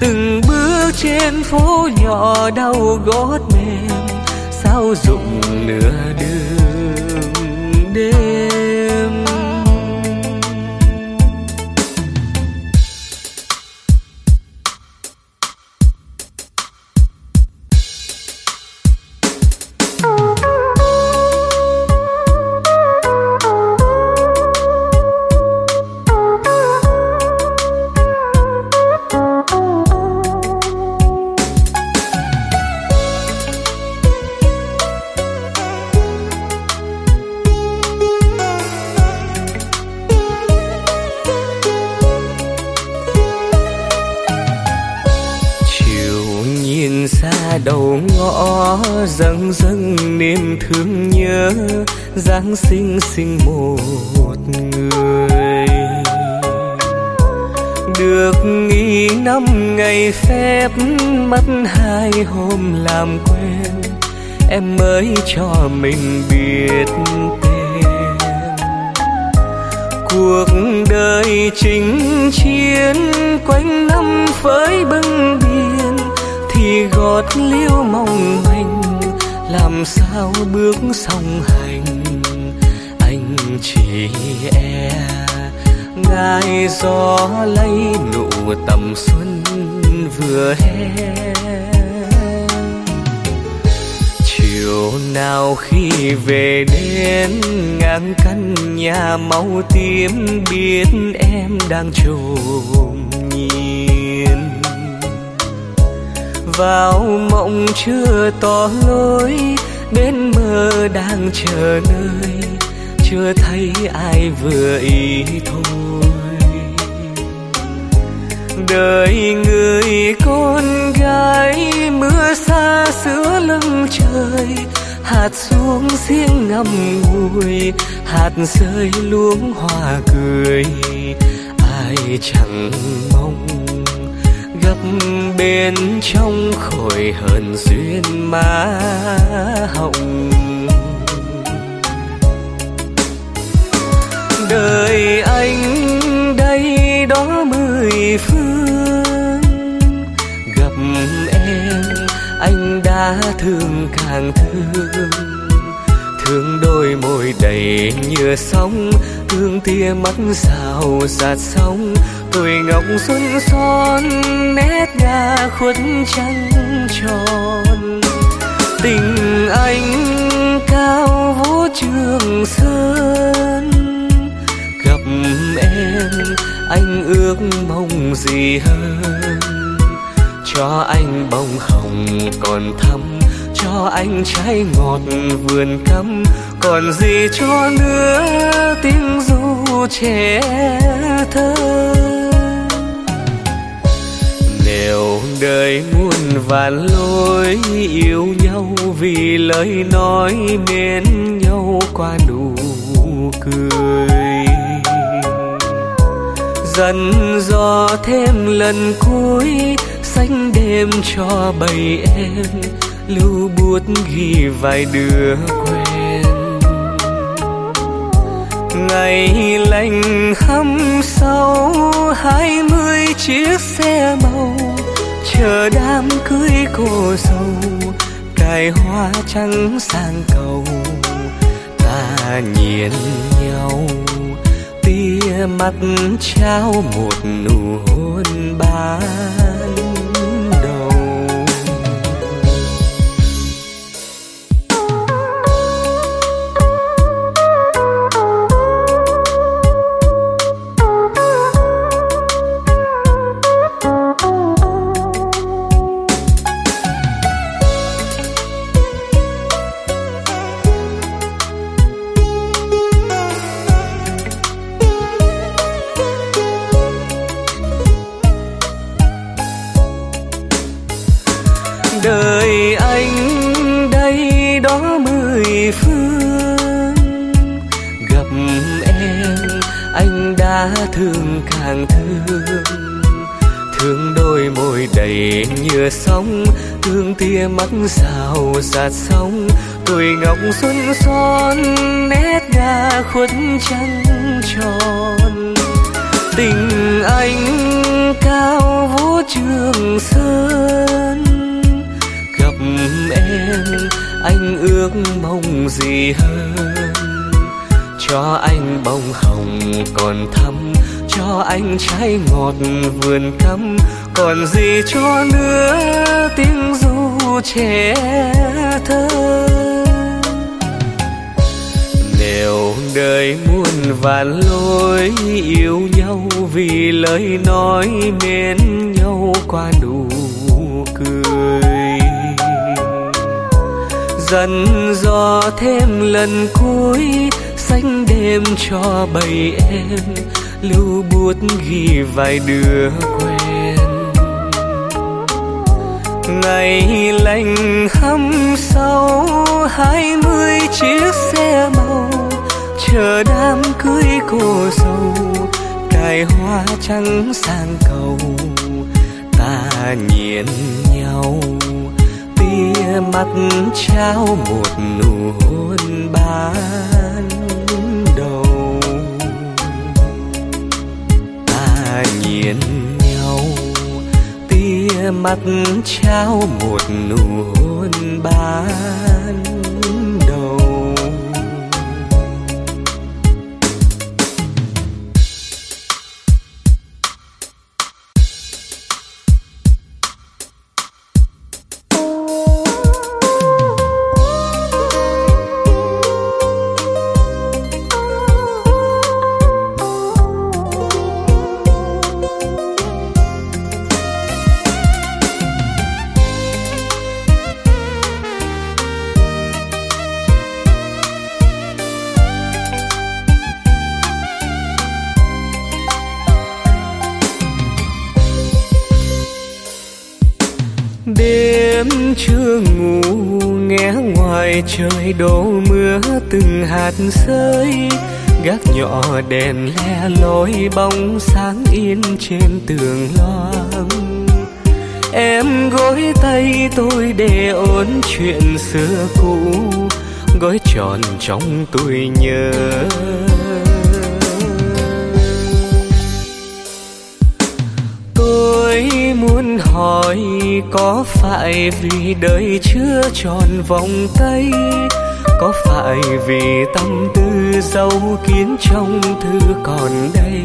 Từng bước trên phố nhỏ đau gót mềm sao dụng nửa đường đêm. Giáng sinh sinh một người. Được nghỉ năm ngày phép, mất hai hôm làm quen. Em mới cho mình biết tên. Cuộc đời chinh chiến, quanh năm với bưng biên. Thì gót liêu mong manh, làm sao bước song hành? Chỉ e ngài gió lấy nụ tầm xuân vừa hè. Chiều nào khi về đến, ngang căn nhà màu tím biết em đang trồm nhìn. Vào mộng chưa tỏ lối, đến mơ đang chờ nơi chưa thấy ai vừa ý thôi. Đời người con gái mưa xa giữa lưng trời, hạt xuống riêng ngầm ngùi, hạt rơi luống hoa cười. Ai chẳng mong gặp bên trong khổi hờn duyên má hồng. Đời anh đây đó mười phương. Gặp em, anh đã thương càng thương. Thương đôi môi đầy như sóng, thương tia mắt xào rạt sóng. Tuổi ngọc xuân son, nét nga khuất trăng tròn. Tình anh cao vũ trường sơn em, anh ước mong gì hơn? Cho anh bông hồng còn thắm, cho anh trái ngọt vườn cắm. Còn gì cho nữa, tiếng ru trẻ thơ? Nếu đời muôn vàn lối yêu nhau vì lời nói mến nhau qua nụ cười dần dò thêm lần cuối xanh đêm cho bầy em, lưu bút ghi vài đứa quen. Ngày lành hâm sau hai mươi chiếc xe màu, chờ đám cưới cô dâu, cài hoa trắng sang cầu, ta nhìn nhau mắt trao một nụ hôn ban. Càng thương. Thương đôi môi đầy như sóng, thương tia mắt sao giạt sóng. Tuổi ngọc xuân son, nét ga khuất trăng tròn. Tình anh cao vũ trường sơn. Gặp em, anh ước mong gì hơn? Cho anh bông hồng còn thắm cho anh trái ngọt vườn cấm còn gì cho nữa tiếng ru trẻ thơ. Nếu đời muôn vàn lối yêu nhau vì lời nói mến nhau qua đủ cười. Dần dò thêm lần cuối, xanh đêm cho bầy em lưu bút ghi vài đứa quen. Ngày lành hâm sau hai mươi chiếc xe màu. Chờ đám cưới cô dâu, cài hoa trắng sang cầu. Ta nhìn nhau, tia mắt trao một nụ hôn ban nhìn nhau tia mắt trao một nụ hôn ban. Trời đổ mưa từng hạt rơi gác nhỏ đèn le lối bóng sáng yên trên tường loang. Em gối tay tôi để ôn chuyện xưa cũ gói tròn trong tôi nhớ. Hỏi có phải vì đời chưa tròn vòng tay? Có phải vì tâm tư dấu kín trong thư còn đây?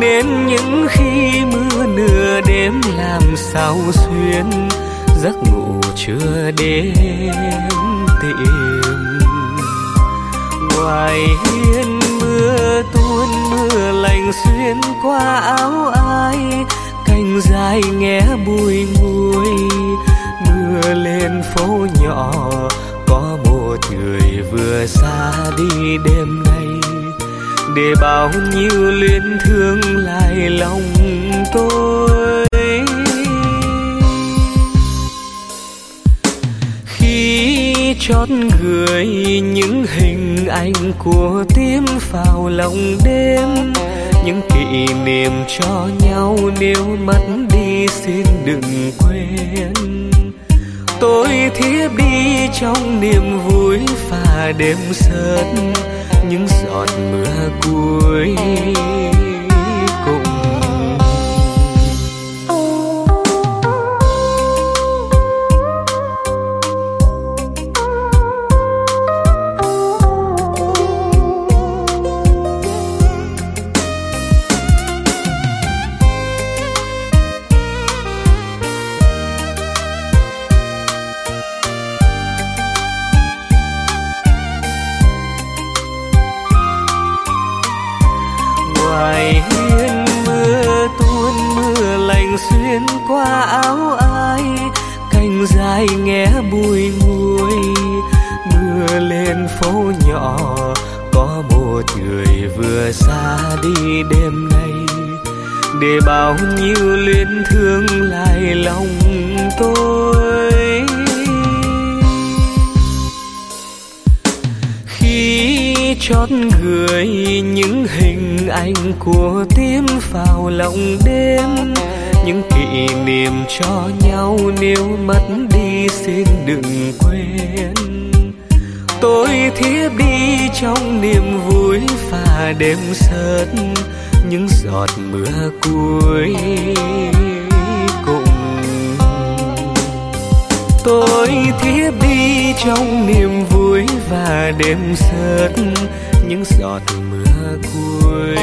Nên những khi mưa nửa đêm làm sao xuyên, giấc ngủ chưa đến tìm. Ngoài hiên mưa tuôn mưa lạnh xuyên qua áo ai cành dài nghe bùi ngùi, mưa lên phố nhỏ, có một người vừa xa đi đêm nay. Để bao nhiêu luyến thương lại lòng tôi. Khi chót gửi những hình ảnh của tim vào lòng đêm những kỷ niệm cho nhau nếu mất đi xin đừng quên. Tôi thiếp đi trong niềm vui và đêm sớm, những giọt mưa cuối. Hình của tim vào lòng đêm. Những kỷ niệm cho nhau nếu mất đi xin đừng quên. Tôi thiếp đi trong niềm vui và đêm sớt, những giọt mưa cuối cùng. Tôi thiếp đi trong niềm vui và đêm sớt, những giọt mưa cuối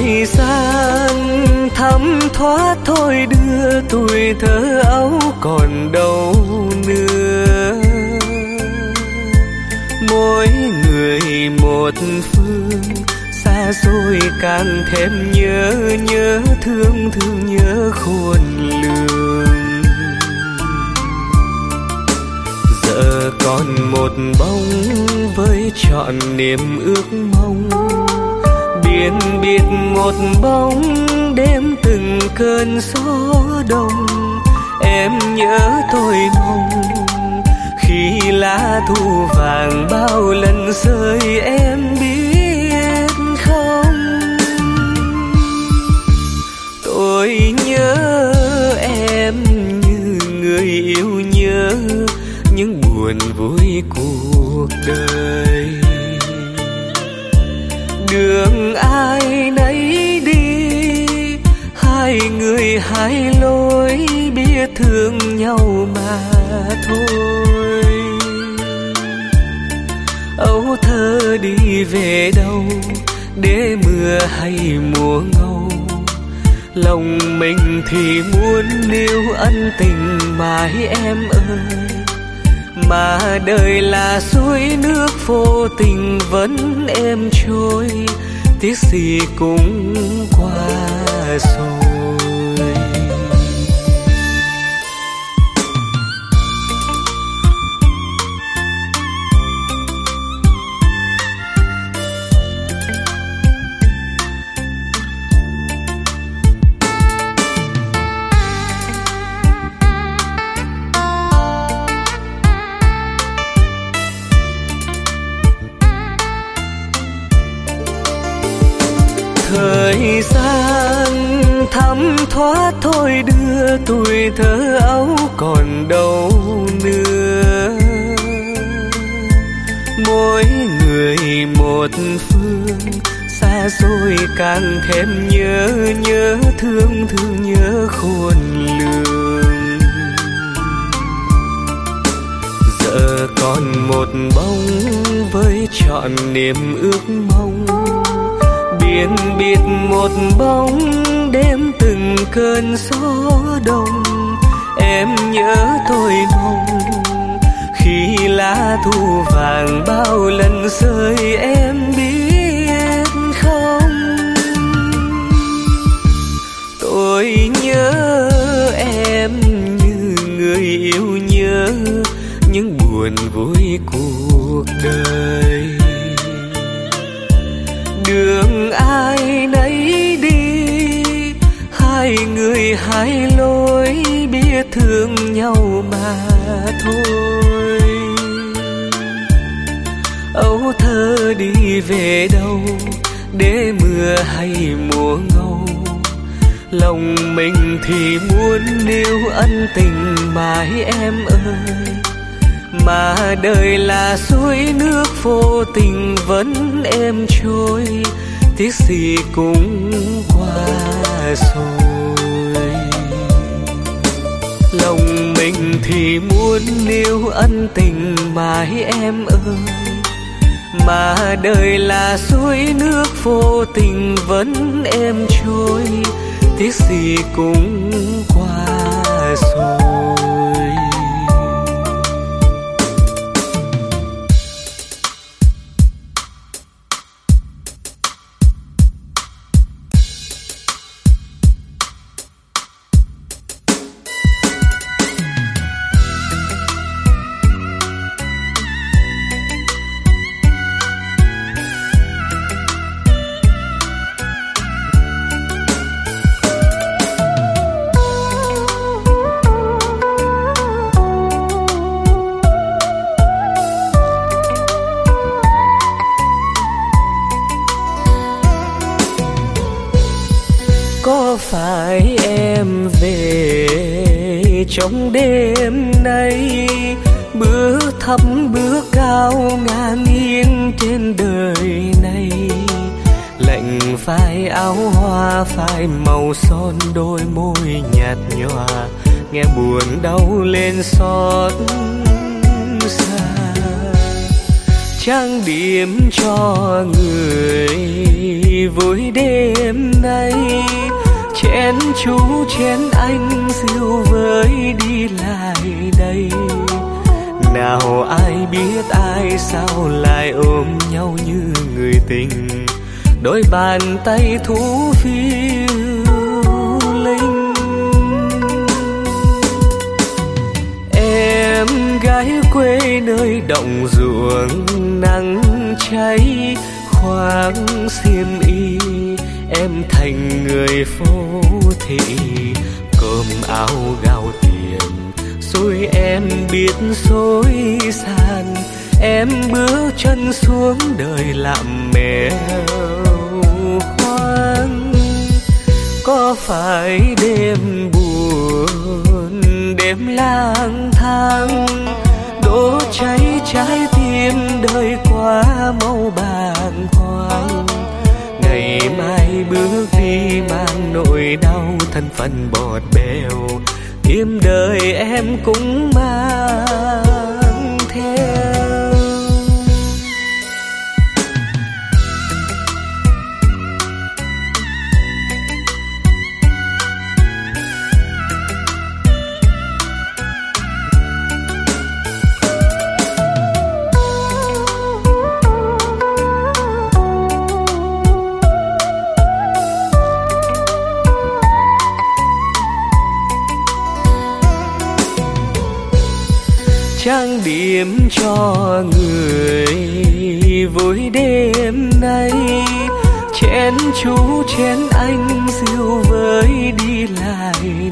thời gian thấm thoát thôi đưa tuổi thơ ấu còn đâu nữa. Mỗi người một phương, xa xôi càng thêm nhớ nhớ thương thương nhớ khôn lường. Giờ còn một bóng với trọn niềm ước mong biển biệt một bóng đêm từng cơn gió đông. Em nhớ tôi mong khi lá thu vàng bao lần rơi, em biết không? Tôi nhớ em như người yêu nhớ những buồn vui cuộc đời đường ai nấy đi. Hai người hai lối biết thương nhau mà thôi. Âu thơ đi về đâu, để mưa hay mùa ngâu. Lòng mình thì muốn níu ân tình mãi em ơi mà đời là suối nước vô tình vẫn êm trôi, tiếc gì cũng qua rồi. Tôi đưa tuổi thơ ấu còn đâu nữa. Mỗi người một phương, xa xôi càng thêm nhớ nhớ thương thương nhớ khôn lường. Giờ còn một bóng với trọn niềm ước mong biển biệt một bóng đêm cơn gió đông, em nhớ tôi mong. Thu vàng bao lần rơi, em biết không? Tôi nhớ em như người yêu nhớ những buồn vui cuộc đời. Đường ai nấy hai người hai lối biết thương nhau mà thôi. Âu thơ đi về đâu, để mưa hay mùa ngâu. Lòng mình thì muốn níu ân tình mãi em ơi. Mà đời là suối nước vô tình vẫn êm trôi, tiếc gì cũng rồi lòng mình thì muốn níu ân tình mãi em ơi, mà đời là suối nước vô tình vẫn em trôi, tiếc gì cũng qua rồi.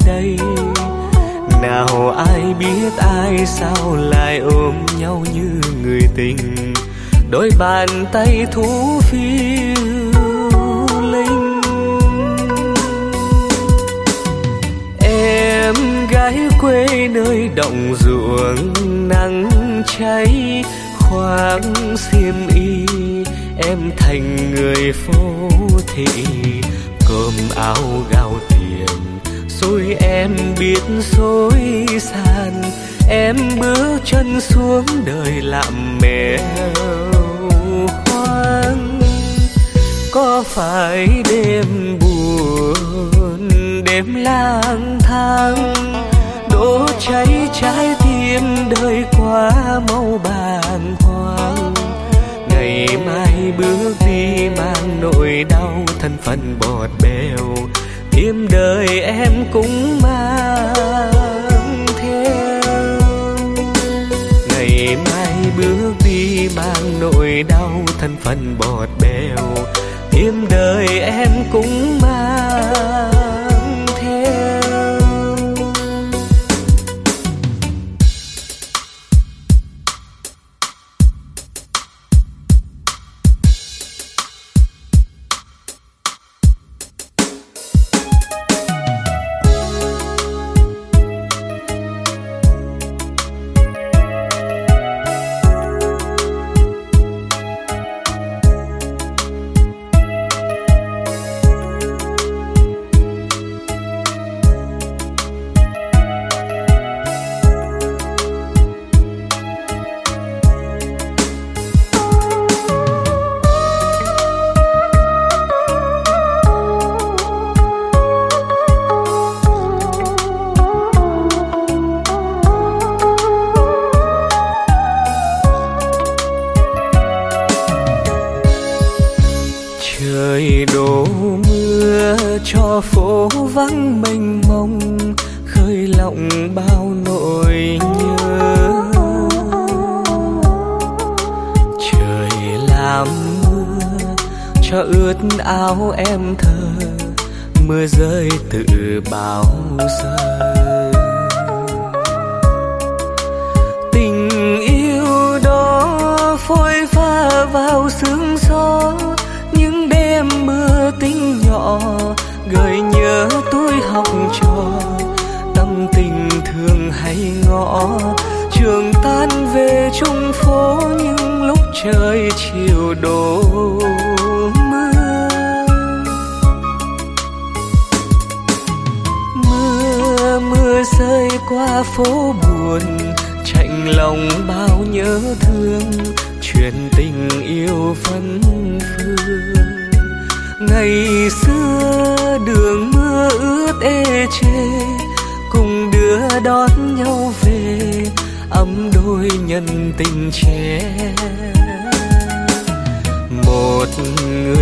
Đây? Nào ai biết ai sao lại ôm nhau như người tình? Đôi bàn tay thú phiêu linh. Em gái quê nơi đồng ruộng nắng cháy khoáng xiêm y. Em thành người phố thị, cơm áo gạo rồi em biết dối sàn. Em bước chân xuống đời làm mèo hoang. Có phải đêm buồn, đêm lang thang? Đổ cháy trái tim đời quá màu bàng hoàng. Ngày mai bước đi mang nỗi đau thân phận bọt bèo tim đời em cũng mang theo. Ngày mai bước đi mang nỗi đau thân phận bọt bèo tim đời em cũng mang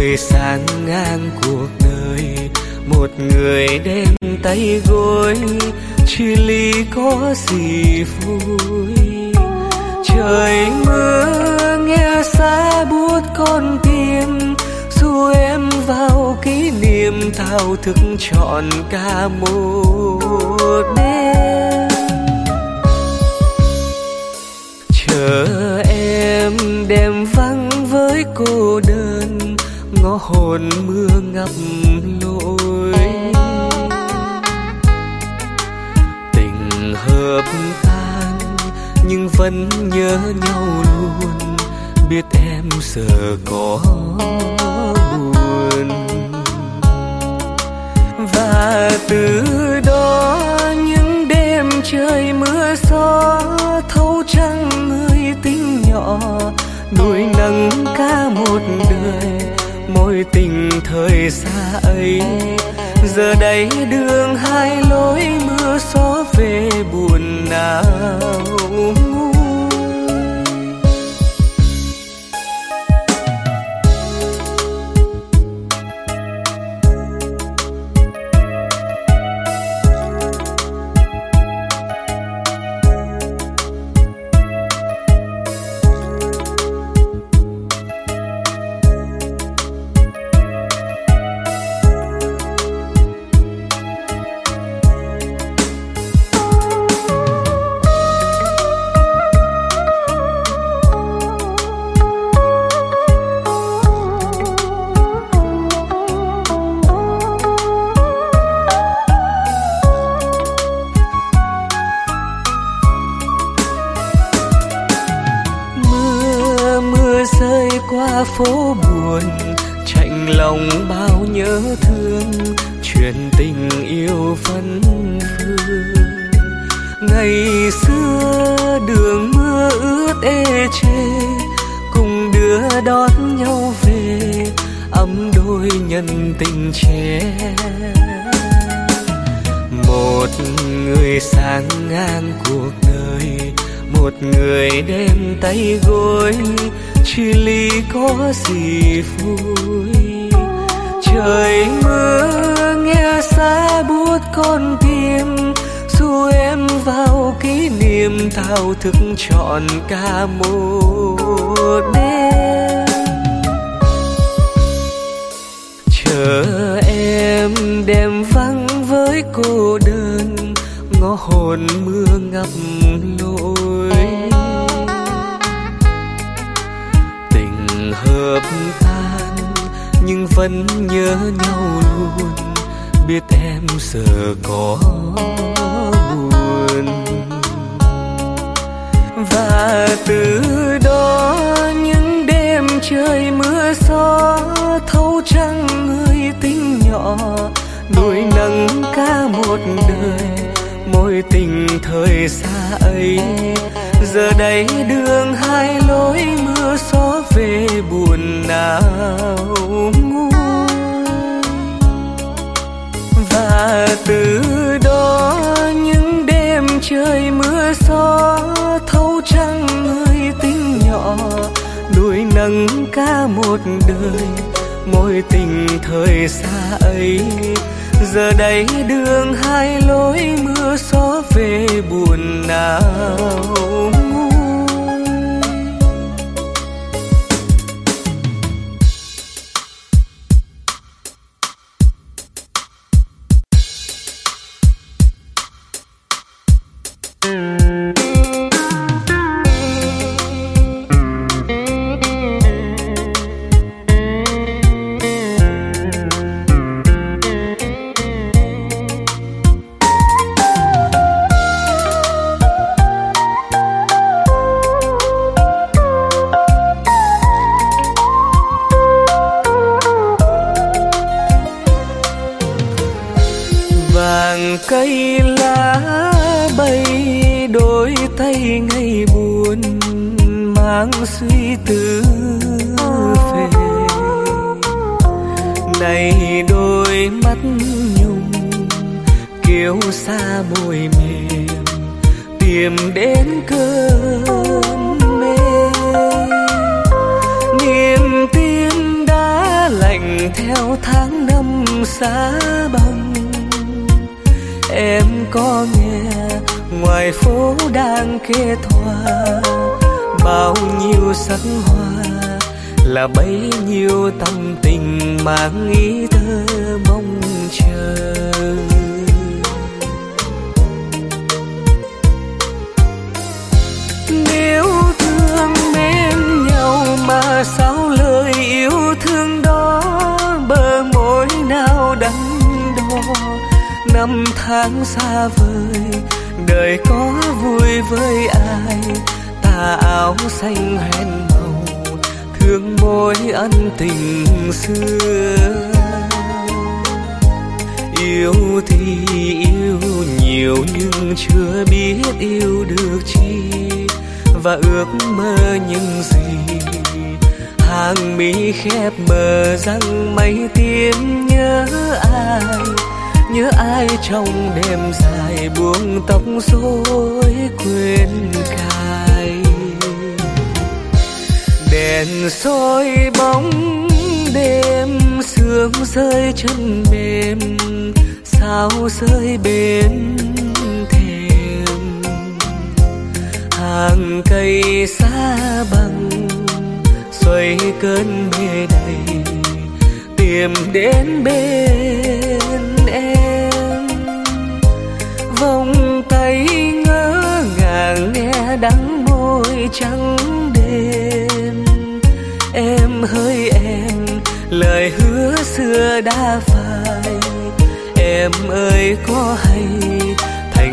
người sang ngang cuộc đời, một người đem tay gối. Chia ly có gì vui? Trời mưa nghe xa buốt con tim. Du em vào kỷ niệm thao thức chọn ca một đêm. Chờ em đem vắng với cô đơn hồn mưa ngập lối. Tình hợp tan, nhưng vẫn nhớ nhau luôn. Biết em giờ có buồn. Và từ đó những đêm trời mưa gió thâu trăng người tinh nhỏ nuôi nấng ca một đời mối tình thời xa ấy, giờ đây đường hai lối mưa gió về buồn nào. đường hai lối mưa gió về buồn nào ngu. Và từ đó những đêm trời mưa gió thấu trăng người tinh nhỏ, đuổi nâng ca một đời. Mối tình thời xa ấy, giờ đây đường hai lối mưa gió về buồn nào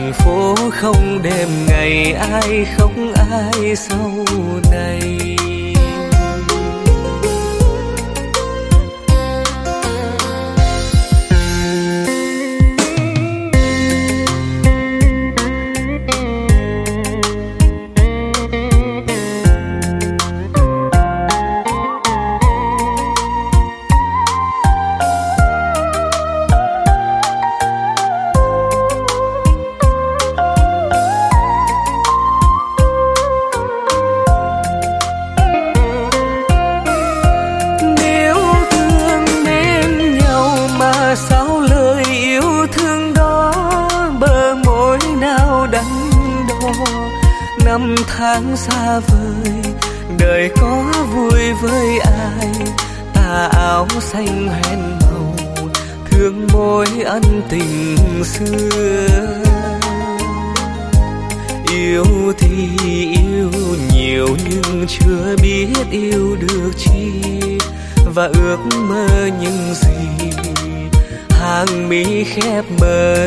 thành phố không đêm ngày ai không ai sau này?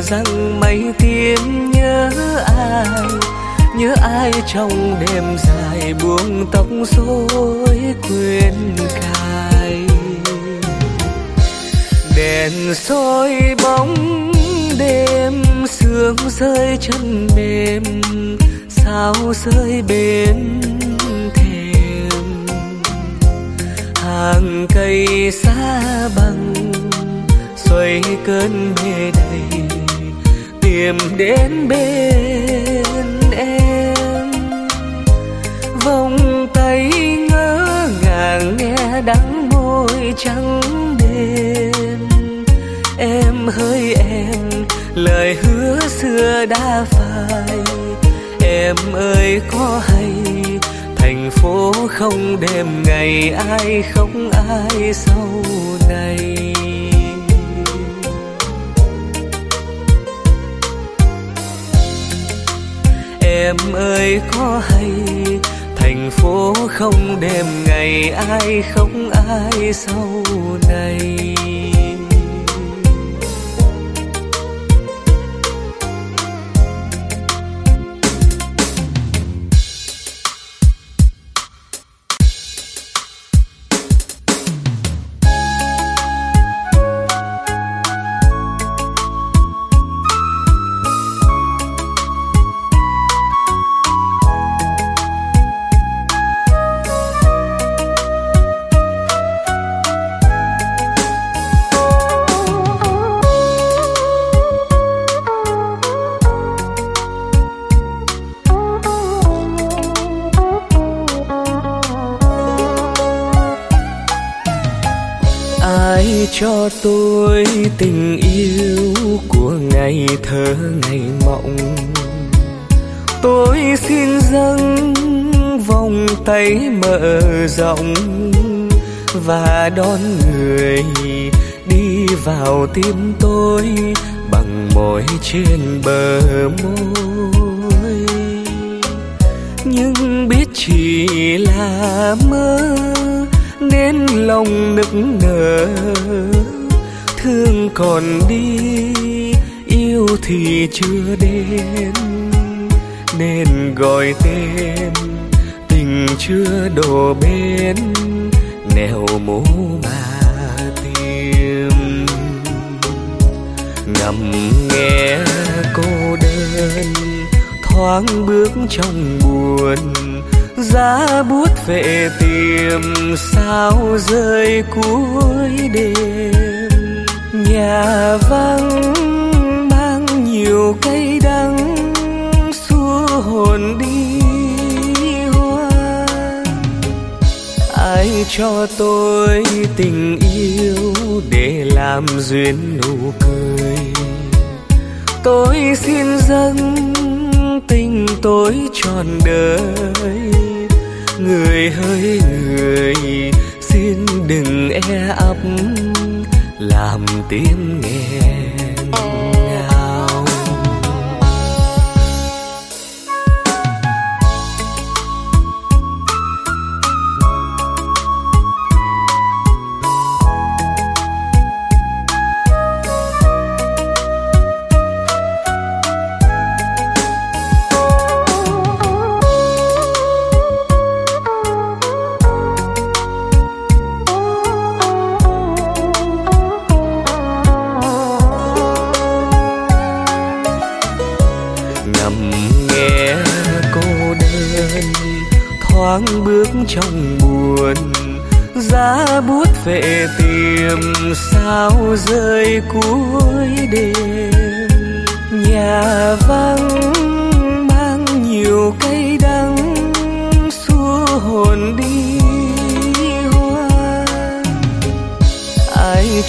Rằng răng mây tiếng nhớ ai nhớ ai trong đêm dài buông tóc rối quên cài đèn soi bóng đêm, sương rơi chân mềm, sao rơi bên thềm. Hàng cây xa bằng xoay cơn mê đầy niềm đến bên em. Vòng tay ngỡ ngàng nghe đắng môi trắng đêm. Em hỡi em, lời hứa xưa đã phai. Em ơi, có hay, thành phố không đêm ngày ai không ai sau em ơi có hay. Thành phố không đêm ngày ai không ai sau này. Người đi vào tim tôi bằng môi trên bờ môi. Nhưng biết chỉ là mơ, nên lòng nức nở. Thương còn đi, yêu thì chưa đến. Nên gọi tên, tình chưa đổ bên nẻo mố mà thoáng bước trong buồn, giá bút về tìm sao rơi cuối đêm. Nhà vắng, mang nhiều cây đắng, xua hồn đi hoa. Ai cho tôi tình yêu để làm duyên nụ cười? Tôi xin dâng tôi trọn đời. Người hỡi người xin đừng e ấp làm tim nghe.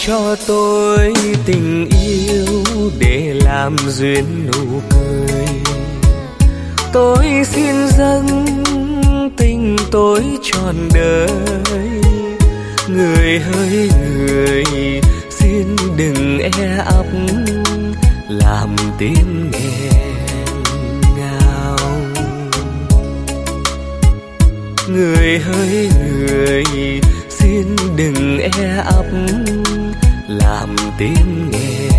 Cho tôi tình yêu để làm duyên nụ cười. Tôi xin dâng tình tôi trọn đời. Người hỡi người xin đừng e ấp, làm tim nghẹn ngào. Người hỡi người xin đừng e ấp làm tiếng nghe.